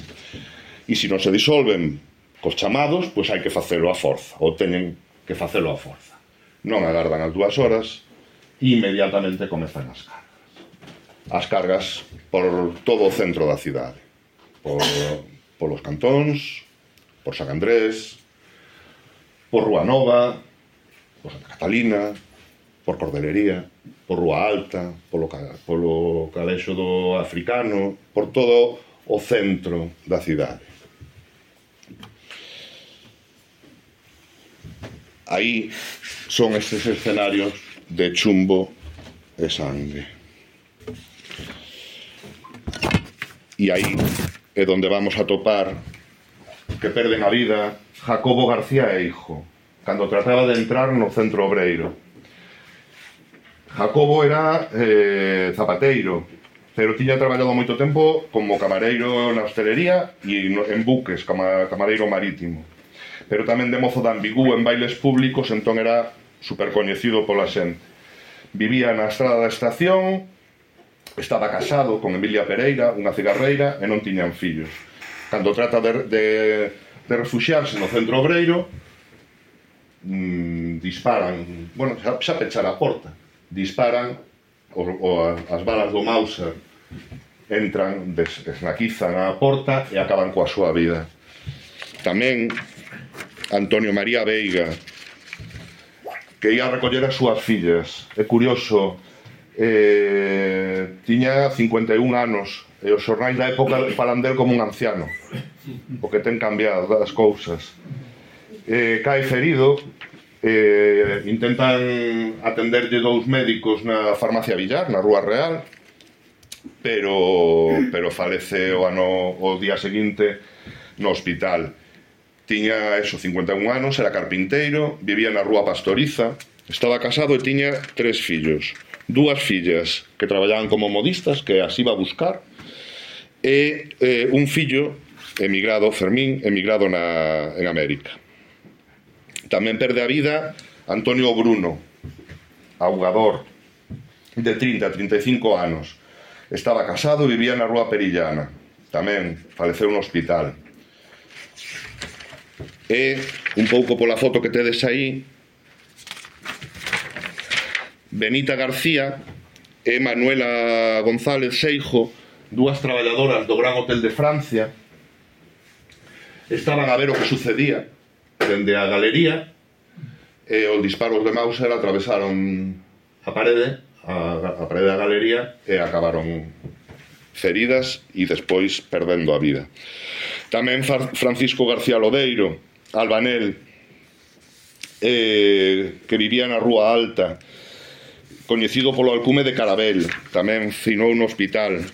E se non se disolven cos chamados, pois hai que facelo a forza, ou teñen que facelo a forza. Non agardan as dúas horas e inmediatamente comezan as cargas. As cargas por todo o centro da cidade. Por polos cantóns, por San Andrés, por Rúa Nova, por Santa Catalina, por Cordelería, por Rúa Alta, polo, polo Calexo do Africano, por todo o centro da cidade. Aí son estes escenarios de chumbo e sangue. E aí e donde vamos a topar que perden a vida Jacobo García e hijo, cando trataba de entrar no centro obreiro. Jacobo era eh, zapateiro, pero tiña traballado moito tempo como camareiro na hostelería e en buques, camareiro marítimo. Pero tamén de mozo de ambigú en bailes públicos, entón era supercoñecido pola xente. Vivía na estrada da estación, Estaba casado con Emilia Pereira, unha cigarreira, e non tiñan fillos. Cando trata de, de, de refuxiarse no centro obreiro, mmm, disparan, bueno, xa, xa pechar a porta, disparan o, o, as balas do Mauser entran, des, desnaquizan a porta e acaban coa súa vida. Tamén Antonio María Veiga que ia recoller as súas fillas. É curioso eh, tiña 51 anos. E os xornais da época falan del como un anciano porque ten cambiado as cousas. Eh, cae ferido eh, intentan atenderlle dous médicos na farmacia Villar, na Rúa Real pero pero falece o ano o día seguinte no hospital. Tiña eso, 51 anos, era carpinteiro vivía na Rúa Pastoriza estaba casado e tiña tres fillos dúas fillas que traballaban como modistas, que as iba a buscar, e eh, un fillo emigrado, Fermín, emigrado na, en América. Tamén perde a vida Antonio Bruno, ahogador de 30 a 35 anos. Estaba casado e vivía na Rúa Perillana. Tamén faleceu no hospital. E, un pouco pola foto que tedes aí, Benita García e Manuela González Seijo, dúas traballadoras do Gran Hotel de Francia, estaban a ver o que sucedía dende a galería e os disparos de Mauser atravesaron a parede a, a parede da galería e acabaron feridas e despois perdendo a vida. Tamén Francisco García Lodeiro, Albanel, eh, que vivía na Rúa Alta, coñecido polo alcume de Carabel, tamén finou no hospital.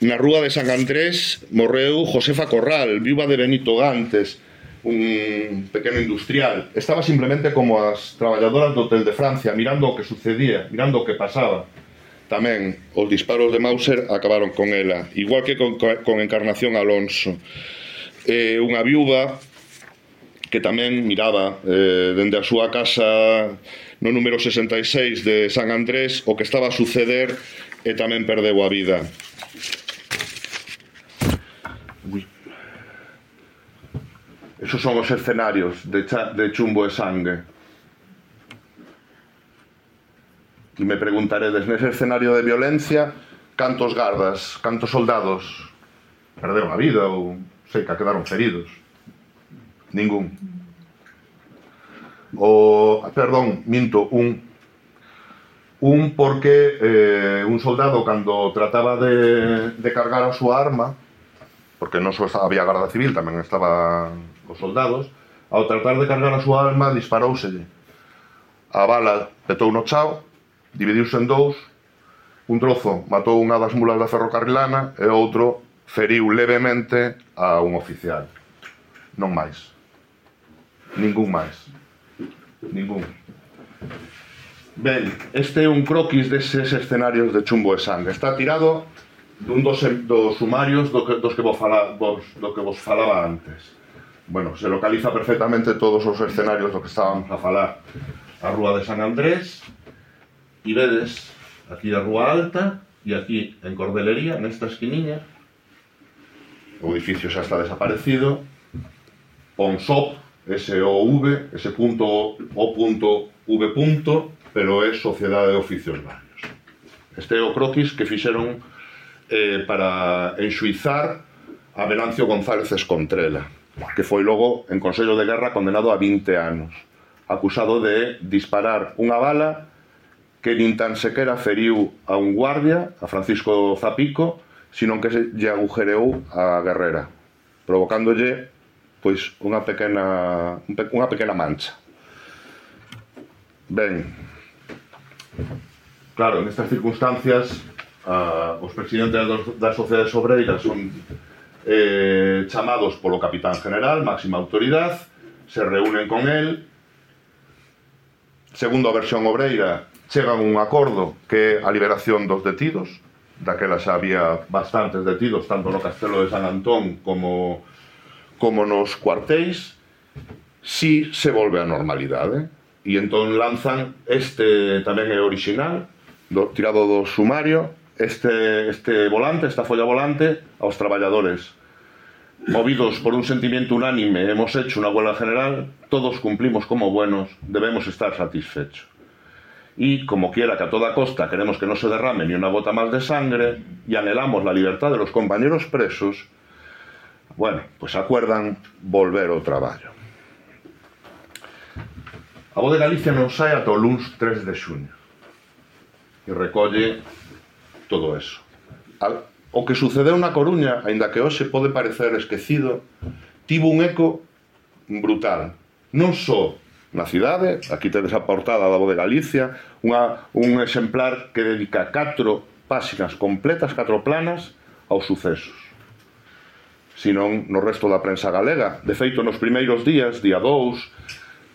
Na rúa de San Andrés morreu Josefa Corral, viúva de Benito Gantes, un pequeno industrial. Estaba simplemente como as traballadoras do Hotel de Francia, mirando o que sucedía, mirando o que pasaba. Tamén, os disparos de Mauser acabaron con ela, igual que con, con Encarnación Alonso. Eh, unha viúva que tamén miraba eh, dende a súa casa no número 66 de San Andrés o que estaba a suceder e tamén perdeu a vida. Esos son os escenarios de, de chumbo e sangue. E me preguntaredes, nese escenario de violencia, cantos gardas, cantos soldados perderon a vida ou sei que quedaron feridos? Ningún o perdón, minto, un. Un porque eh, un soldado cando trataba de, de cargar a súa arma porque non só había garda civil, tamén estaban os soldados ao tratar de cargar a súa arma disparouselle. A bala petou no chao dividiuse en dous un trozo matou unha das mulas da ferrocarrilana e outro feriu levemente a un oficial. Non máis. Ningún máis. Ningún. Ben, este un croquis deses escenarios de chumbo e sangue. Está tirado dun dos, dos sumarios do que, dos que vos, fala, vos, que vos falaba antes bueno, se localiza perfectamente todos os escenarios do que estábamos a falar. A Rúa de San Andrés, e vedes aquí a Rúa Alta, e aquí en Cordelería, nesta esquiniña, o edificio xa está desaparecido, Ponsop, SOV, ese punto O, o punto V punto, pero é Sociedade de Oficios Varios. Este é o croquis que fixeron eh, para enxuizar a Venancio González Escontrela, que foi logo en Consello de Guerra condenado a 20 anos, acusado de disparar unha bala que nin tan sequera feriu a un guardia, a Francisco Zapico, sino que se lle agujereou a Guerrera, provocándolle pois unha pequena unha pequena mancha. Ben. Claro, nestas circunstancias a, os presidentes das, das sociedades obreiras son eh, chamados polo capitán general, máxima autoridade, se reúnen con el, segundo a versión obreira, chegan un acordo que é a liberación dos detidos, daquela xa había bastantes detidos, tanto no Castelo de San Antón como como nos cuartéis, si se volve a normalidade. E entón lanzan este tamén é original, do, tirado do sumario, este, este volante, esta folla volante, aos traballadores. Movidos por un sentimiento unánime, hemos hecho una huelga general, todos cumplimos como buenos, debemos estar satisfechos. Y, como quiera que a toda costa queremos que no se derrame ni una gota más de sangre y anhelamos la libertad de los compañeros presos, Bueno, pois acuerdan volver ao traballo. A voz de Galicia non sai ata o luns 3 de xuño e recolle todo eso. O que sucedeu na Coruña, aínda que hoxe pode parecer esquecido, tivo un eco brutal. Non só na cidade, aquí tedes a portada da Voz de Galicia, unha, un exemplar que dedica catro páxinas completas, catro planas, aos sucesos senón no resto da prensa galega. De feito, nos primeiros días, día 2,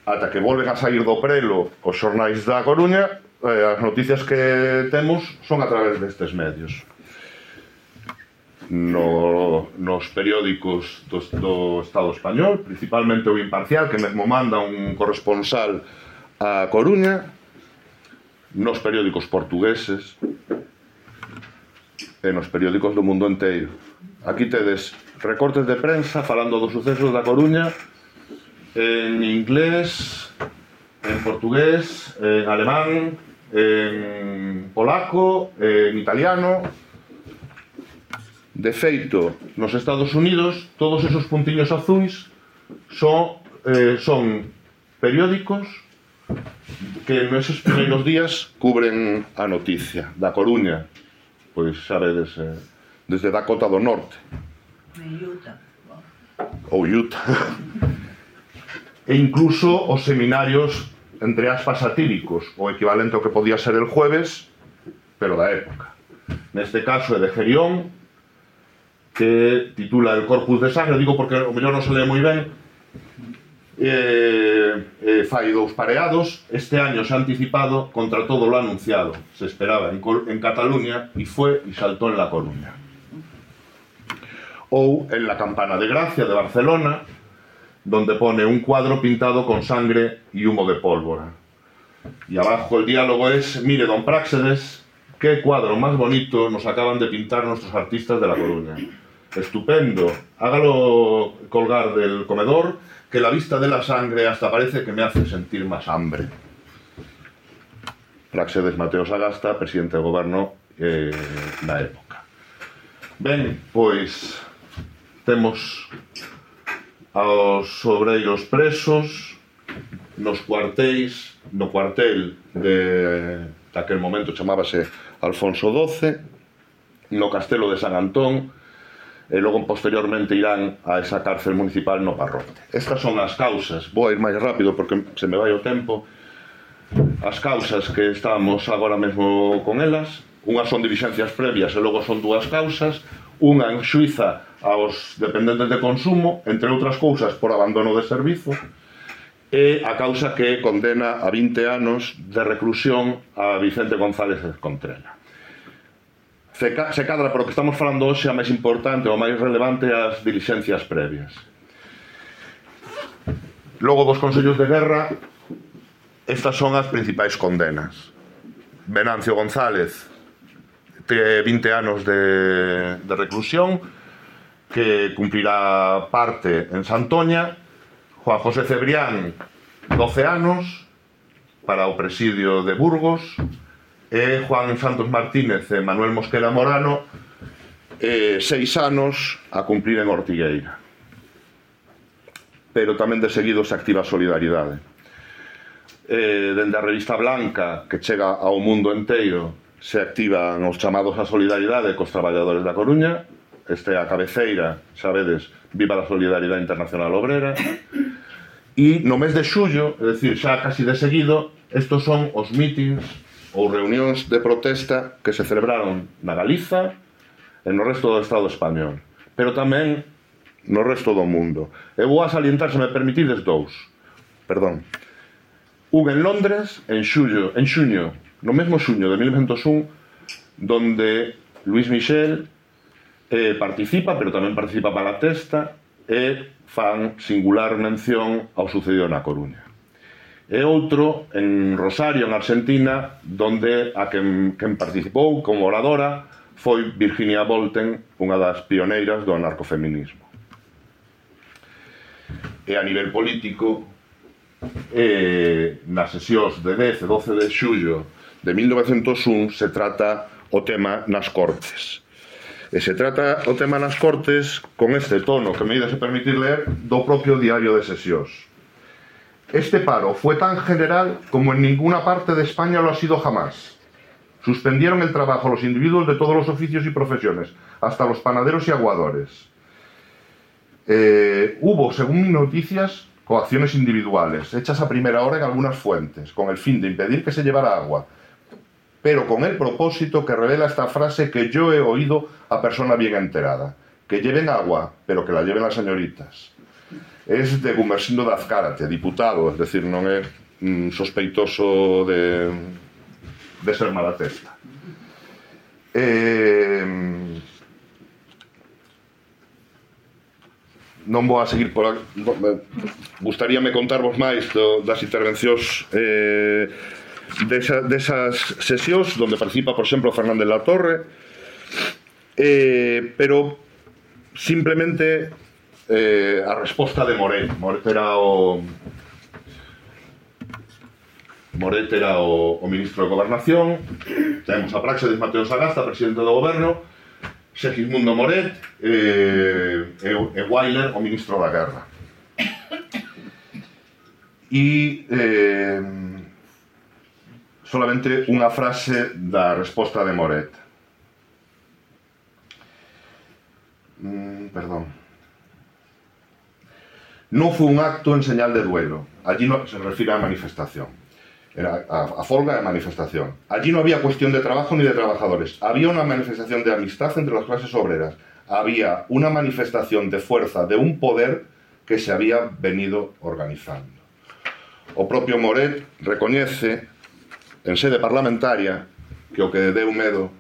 ata que volven a sair do prelo os xornais da Coruña, eh, as noticias que temos son a través destes medios. No, nos periódicos do, do Estado Español, principalmente o Imparcial, que mesmo manda un corresponsal a Coruña, nos periódicos portugueses, e nos periódicos do mundo inteiro. Aquí tedes recortes de prensa falando dos sucesos da Coruña en inglés, en portugués, en alemán, en polaco, en italiano. De feito, nos Estados Unidos todos esos puntiños azuis son eh, son periódicos que neses primeiros días cubren a noticia da Coruña, pois sabedes eh, desde Dakota do Norte, Utah. Ou Utah. e incluso os seminarios entre aspas satíricos, o equivalente ao que podía ser el jueves, pero da época. Neste caso é de Gerión, que titula El corpus de sangre, digo porque o mellor non se lee moi ben, eh, eh, fai pareados, este año se ha anticipado contra todo lo anunciado, se esperaba en, en Cataluña e fue e saltó en La Coruña. Ou en La Campana de Gracia de Barcelona, donde pone un cuadro pintado con sangre y humo de pólvora. Y abajo el diálogo es, mire, don Práxedes, qué cuadro más bonito nos acaban de pintar nuestros artistas de La Coruña estupendo, hágalo colgar del comedor, que la vista de la sangre hasta parece que me hace sentir más hambre. Praxedes Mateo Sagasta, presidente do goberno eh, época. Pois Temos aos obreiros presos nos cuartéis, no cuartel de daquel momento chamábase Alfonso XII, no castelo de San Antón, e logo posteriormente irán a esa cárcel municipal no Parrote. Estas son as causas, vou a ir máis rápido porque se me vai o tempo, as causas que estamos agora mesmo con elas, unhas son dirixencias previas e logo son dúas causas, unha en Suiza aos dependentes de consumo, entre outras cousas por abandono de servizo, e a causa que condena a 20 anos de reclusión a Vicente González Contrela. Se, ca se cadra, pero que estamos falando hoxe, a máis importante ou máis relevante as diligencias previas. Logo dos consellos de guerra, estas son as principais condenas. Venancio González, 20 anos de, de reclusión, que cumprirá parte en Santoña, Juan José Cebrián, 12 anos, para o presidio de Burgos, e Juan Santos Martínez e Manuel Mosquera Morano, eh, seis anos a cumprir en Ortigueira. Pero tamén de seguido se activa a solidaridade. Eh, dende a revista Blanca, que chega ao mundo enteiro, se activan os chamados a solidaridade cos traballadores da Coruña, este a cabeceira, sabedes, viva a solidaridade Internacional Obrera, e no mes de xullo, é dicir, xa casi de seguido, estos son os mítings ou reunións de protesta que se celebraron na Galiza e no resto do Estado español, pero tamén no resto do mundo. E vou a salientar, se me permitides, dous. Perdón. Un en Londres, en xullo, en xuño, no mesmo xuño de 1901, donde Luis Michel eh, participa, pero tamén participa para a testa e fan singular mención ao sucedido na Coruña. E outro en Rosario, en Argentina, donde a quen, quen participou como oradora foi Virginia Volten, unha das pioneiras do anarcofeminismo. E a nivel político, eh, nas sesións de 10 e 12 de xullo de 1901 se trata o tema nas Cortes E se trata o tema nas Cortes con este tono que me ida se permitir ler do propio diario de sesións Este paro fue tan general como en ninguna parte de España lo ha sido jamás. Suspendieron el trabajo los individuos de todos los oficios y profesiones, hasta los panaderos y aguadores. Eh, hubo, según noticias, coacciones individuales, hechas a primera hora en algunas fuentes, con el fin de impedir que se llevara agua, pero con el propósito que revela esta frase que yo he oído a persona bien enterada. Que lleven agua, pero que la lleven las señoritas. Es de Gumersindo de Azcárate, diputado, es decir, non é mm, sospeitoso de, de ser mala testa. Eh, non vou a seguir por... Gustaríame contarvos máis do, das intervencións eh, desa, desas sesións onde participa, por exemplo, Fernández Latorre eh, pero simplemente eh, a resposta de Moret Moret era o Moret era o, o ministro de Gobernación temos a Praxedes Mateo Sagasta presidente do goberno Segismundo Moret eh, e, e Weiler o ministro da Guerra. E eh, solamente unha frase da resposta de Moret. Mm, perdón. Non foi un acto en señal de duelo. Allí no se refira a manifestación. Era a, a folga de manifestación. Allí no había cuestión de trabajo ni de trabajadores. Había una manifestación de amistad entre las clases obreras. Había una manifestación de fuerza de un poder que se había venido organizando. O propio Moret recoñece en sede parlamentaria que o que deu medo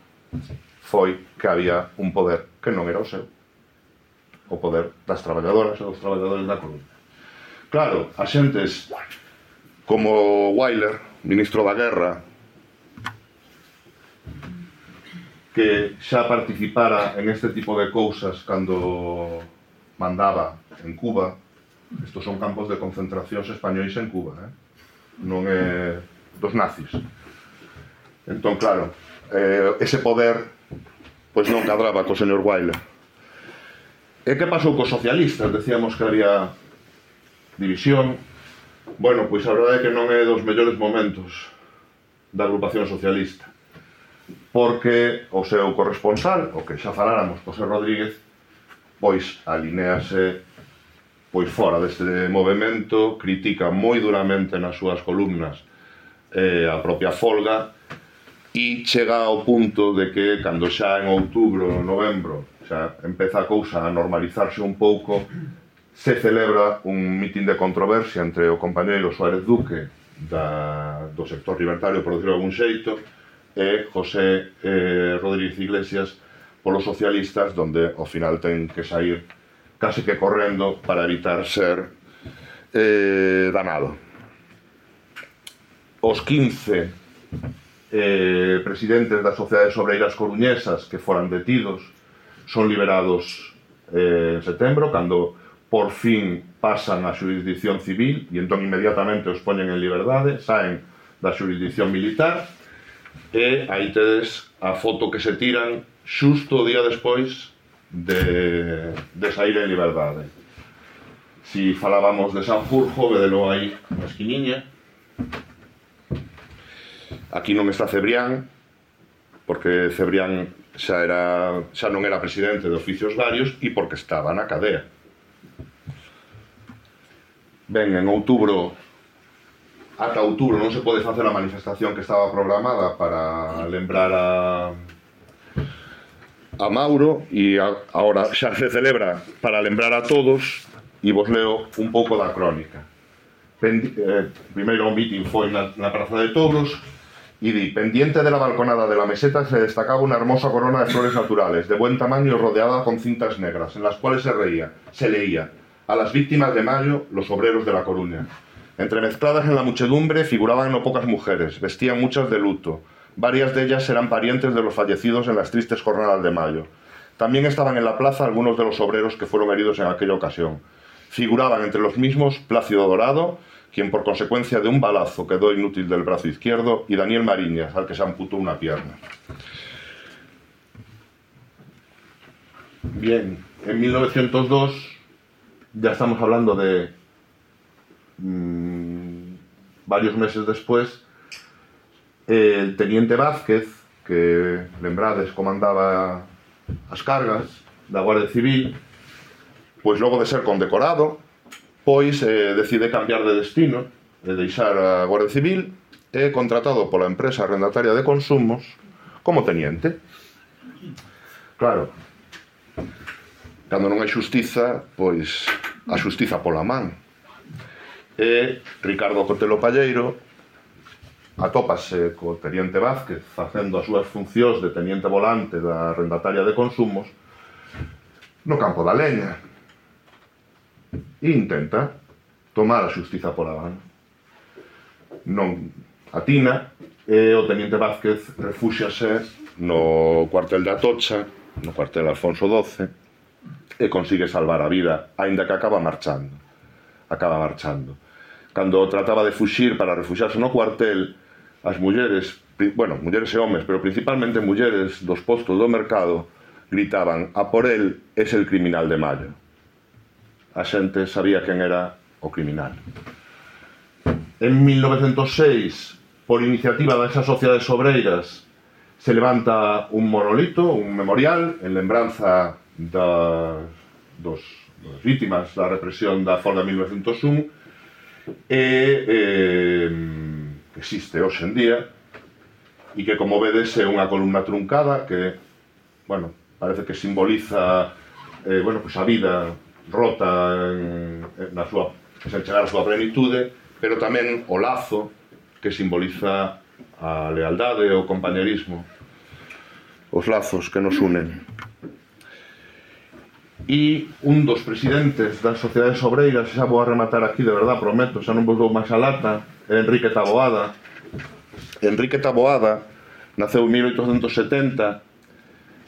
foi que había un poder que non era o seu. O poder das traballadoras. E dos traballadores da Coruña. Claro, a xentes como Weiler ministro da guerra que xa participara en este tipo de cousas cando mandaba en Cuba estos son campos de concentracións españois en Cuba eh? non é dos nazis. Entón, claro, eh, ese poder pois non cadraba co señor Wilder. E que pasou cos socialistas? Decíamos que había división. Bueno, pois a verdade é que non é dos mellores momentos da agrupación socialista. Porque o seu corresponsal, o que xa faláramos, José Rodríguez, pois alinease pois fora deste movimento, critica moi duramente nas súas columnas eh, a propia folga e chega ao punto de que cando xa en outubro, novembro, xa empeza a cousa a normalizarse un pouco, se celebra un mitin de controversia entre o compañeiro Suárez Duque da, do sector libertario, por decirlo de algún xeito, e José eh, Rodríguez Iglesias polos socialistas, donde ao final ten que sair case que correndo para evitar ser eh, danado. Os 15 eh, presidentes das sociedades obreiras coruñesas que foran detidos son liberados eh, en setembro, cando por fin pasan a xurisdicción civil e entón inmediatamente os poñen en liberdade, saen da xurisdicción militar e aí tedes a foto que se tiran xusto o día despois de, de sair en liberdade. Si falábamos de Sanjurjo, vedelo aí na esquiniña, Aquí non está Cebrián, porque Cebrián xa, era, xa non era presidente de oficios varios e porque estaba na cadea. Ben, en outubro, ata outubro non se pode facer a manifestación que estaba programada para lembrar a a Mauro e a, agora xa se celebra para lembrar a todos e vos leo un pouco da crónica. Pendi, eh, primeiro o mitin foi na, na Praza de Tobros, di, pendiente de la balconada de la meseta se destacaba una hermosa corona de flores naturales, de buen tamaño rodeada con cintas negras, en las cuales se reía, se leía, a las víctimas de mayo, los obreros de La Coruña. Entremezcladas en la muchedumbre figuraban no pocas mujeres, vestían muchas de luto, Varias de ellas eran parientes de los fallecidos en las tristes jornadas de mayo. También estaban en la plaza algunos de los obreros que fueron heridos en aquella ocasión. Figuraban entre los mismos Plácido Dorado, quien por consecuencia de un balazo quedó inútil del brazo izquierdo, y Daniel Mariñas, al que se amputó una pierna. Bien, en 1902 ya estamos hablando de mmm, varios meses después, el teniente Vázquez, que lembrades comandaba as cargas da Guardia Civil, pois logo de ser condecorado, pois eh, decide cambiar de destino e deixar a Guardia Civil e contratado pola empresa arrendataria de consumos como teniente. Claro, cando non hai xustiza, pois a xustiza pola man. E Ricardo Cotelo Palleiro atópase co teniente Vázquez facendo as súas funcións de teniente volante da arrendataria de consumos no campo da leña, intenta tomar a xustiza pola mano. Non atina e o teniente Vázquez refúxiase no cuartel da Tocha, no cuartel Alfonso XII, e consigue salvar a vida, aínda que acaba marchando. Acaba marchando. Cando trataba de fuxir para refuxiarse no cuartel, as mulleres, bueno, mulleres e homes, pero principalmente mulleres dos postos do mercado, gritaban a por el es el criminal de Mayo a xente sabía quen era o criminal. En 1906, por iniciativa desas sociedades obreiras, se levanta un monolito, un memorial, en lembranza da, dos, das vítimas da represión da Forda 1901, e, eh, existe hoxe en día, e que, como vedes, é unha columna truncada que, bueno, parece que simboliza eh, bueno, pues a vida rota en, na súa, sen chegar a súa plenitude, pero tamén o lazo que simboliza a lealdade e o compañerismo. Os lazos que nos unen. E un dos presidentes das sociedades obreiras xa vou a rematar aquí, de verdad, prometo xa non vos dou máis a lata Enrique Taboada. Enrique Taboada naceu en 1870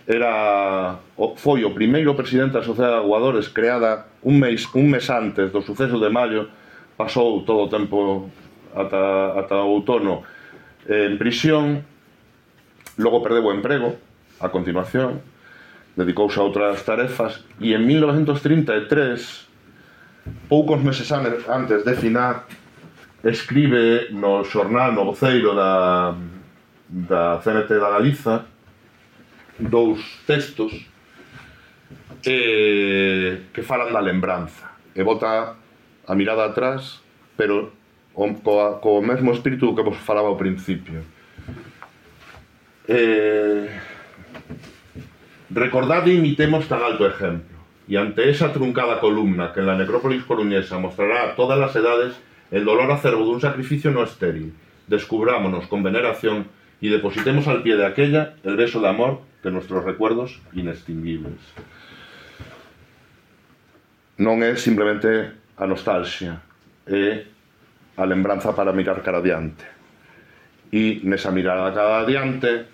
era foi o primeiro presidente da Sociedade de Aguadores creada un mes un mes antes do suceso de maio, pasou todo o tempo ata ata o outono en prisión, logo perdeu o emprego, a continuación dedicouse a outras tarefas e en 1933 poucos meses antes de finar escribe no xornal no voceiro da da CNT da Galiza dous textos eh, que falan da lembranza. E bota a mirada atrás pero o, coa, co mesmo espírito que vos falaba ao principio. Eh, recordade e imitemos tan alto exemplo e ante esa truncada columna que en la necrópolis coruñesa mostrará a todas as edades el dolor acervo dun sacrificio no estéril. Descubrámonos con veneración y depositemos al pie de aquella el beso de amor de nuestros recuerdos inextinguibles. Non é simplemente a nostalxia, é a lembranza para mirar cara adiante. E nesa mirada cara adiante,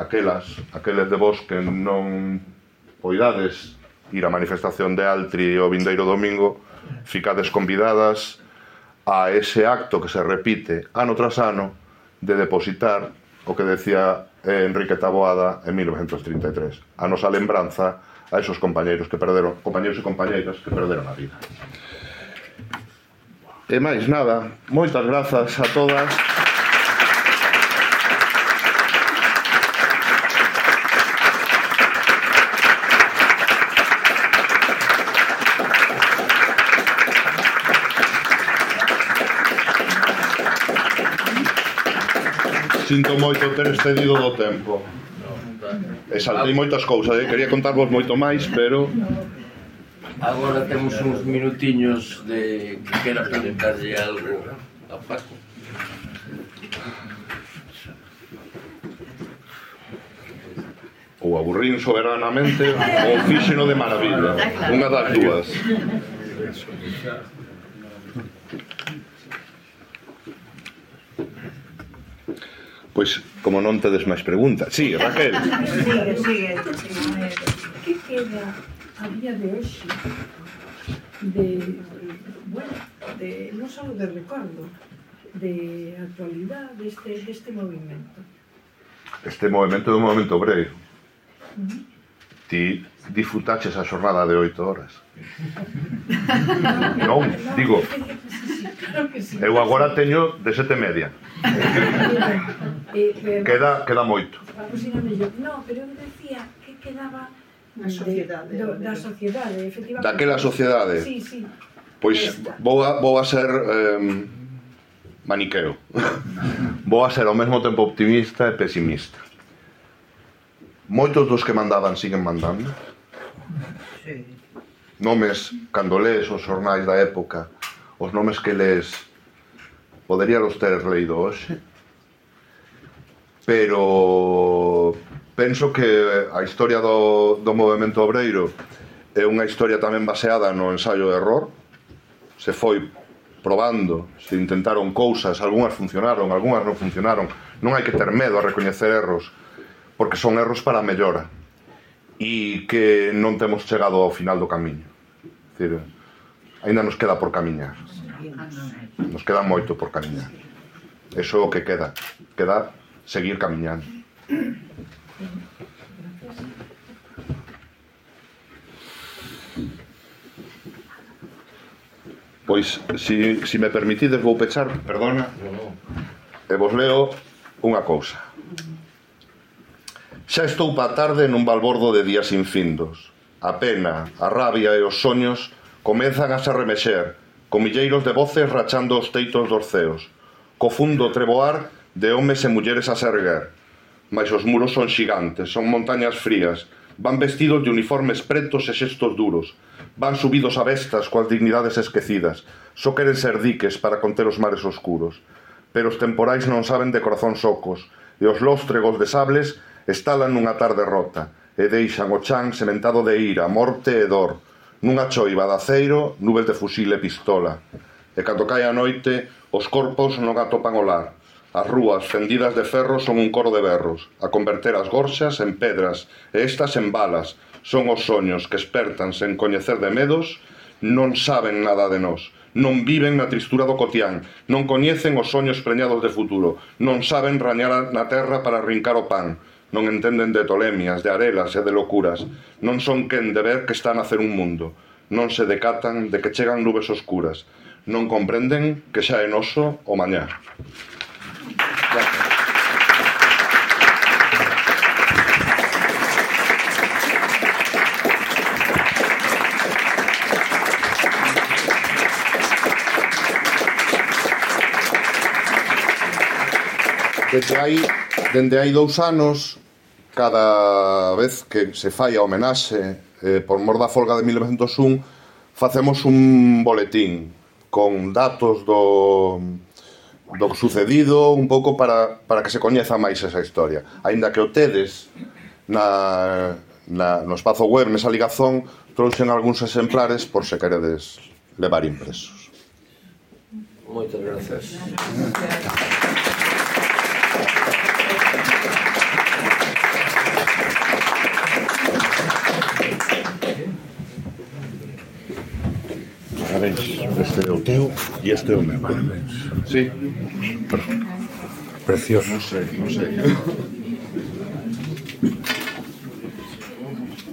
aquelas, aqueles de vos que non poidades ir á manifestación de Altri o vindeiro domingo, ficades convidadas a ese acto que se repite ano tras ano de depositar o que decía eh, Enrique Taboada en 1933. A nosa lembranza a esos compañeiros que perderon, compañeiros e compañeiras que perderon a vida. E máis nada, moitas grazas a todas. sinto moito ter excedido do tempo. E saltei moitas cousas, eh? quería contarvos moito máis, pero... Agora temos uns minutiños de que quera preguntarlle algo a Paco. Ou aburrín soberanamente ou fíxeno de maravilla. Ah, Unha das dúas. Pois, como non tedes máis preguntas. Sí, Raquel. sigue, sigue. Que queda a día de hoxe de, bueno, de, non só de recordo, de actualidade deste, deste movimento? Este movimento é un movimento obreiro. Uh -huh. Ti disfrutaches a xornada de oito horas. Non, digo, eu agora teño de sete media. Queda, queda moito. No, pero eu decía que quedaba na sociedade. Da sociedade, efectivamente. Daquela sociedade. Sí, sí. Pois vou a, vou a ser eh, maniqueo. vou a ser ao mesmo tempo optimista e pesimista. Moitos dos que mandaban siguen mandando. Sí. Nomes, cando lees os xornais da época, os nomes que lees, poderíalos ter leído hoxe, pero penso que a historia do, do movimento obreiro é unha historia tamén baseada no ensaio de error, se foi probando, se intentaron cousas, algunhas funcionaron, algunhas non funcionaron, non hai que ter medo a recoñecer erros, porque son erros para a mellora e que non temos chegado ao final do camiño. Dicir, ainda nos queda por camiñar. Nos queda moito por camiñar. Eso é o que queda. Queda seguir camiñando. Pois, si, si me permitides, vou pechar, perdona, e vos leo unha cousa. Xa estou pa tarde nun balbordo de días infindos. A pena, a rabia e os soños comezan a se remexer, con milleiros de voces rachando os teitos dos ceos, co fundo treboar de homes e mulleres a serguer. Mas os muros son xigantes, son montañas frías, van vestidos de uniformes pretos e xestos duros, van subidos a bestas coas dignidades esquecidas, só queren ser diques para conter os mares oscuros. Pero os temporais non saben de corazón socos, e os lóstregos de sables Estalan nunha tarde rota e deixan o chan sementado de ira, morte e dor, nunha choiva de aceiro, nubes de fusil e pistola. E cando cae a noite, os corpos non atopan o lar. As rúas fendidas de ferro son un coro de berros, a converter as gorxas en pedras e estas en balas. Son os soños que espertan sen coñecer de medos, non saben nada de nós. Non viven na tristura do cotián, non coñecen os soños preñados de futuro, non saben rañar na terra para arrincar o pan non entenden de tolemias, de arelas e de locuras, non son quen de ver que está a nacer un mundo, non se decatan de que chegan nubes oscuras, non comprenden que xa é noso o mañá. Gracias. Desde hai, dende hai dous anos cada vez que se fai a homenaxe eh, por mor da folga de 1901 facemos un boletín con datos do do sucedido un pouco para, para que se coñeza máis esa historia. Aínda que o tedes na, na, no espazo web nesa ligazón trouxen algúns exemplares por se queredes levar impresos. Moitas gracias, gracias. paréis este oteo y este ombligo. Sí. Precioso. No sé, no sé.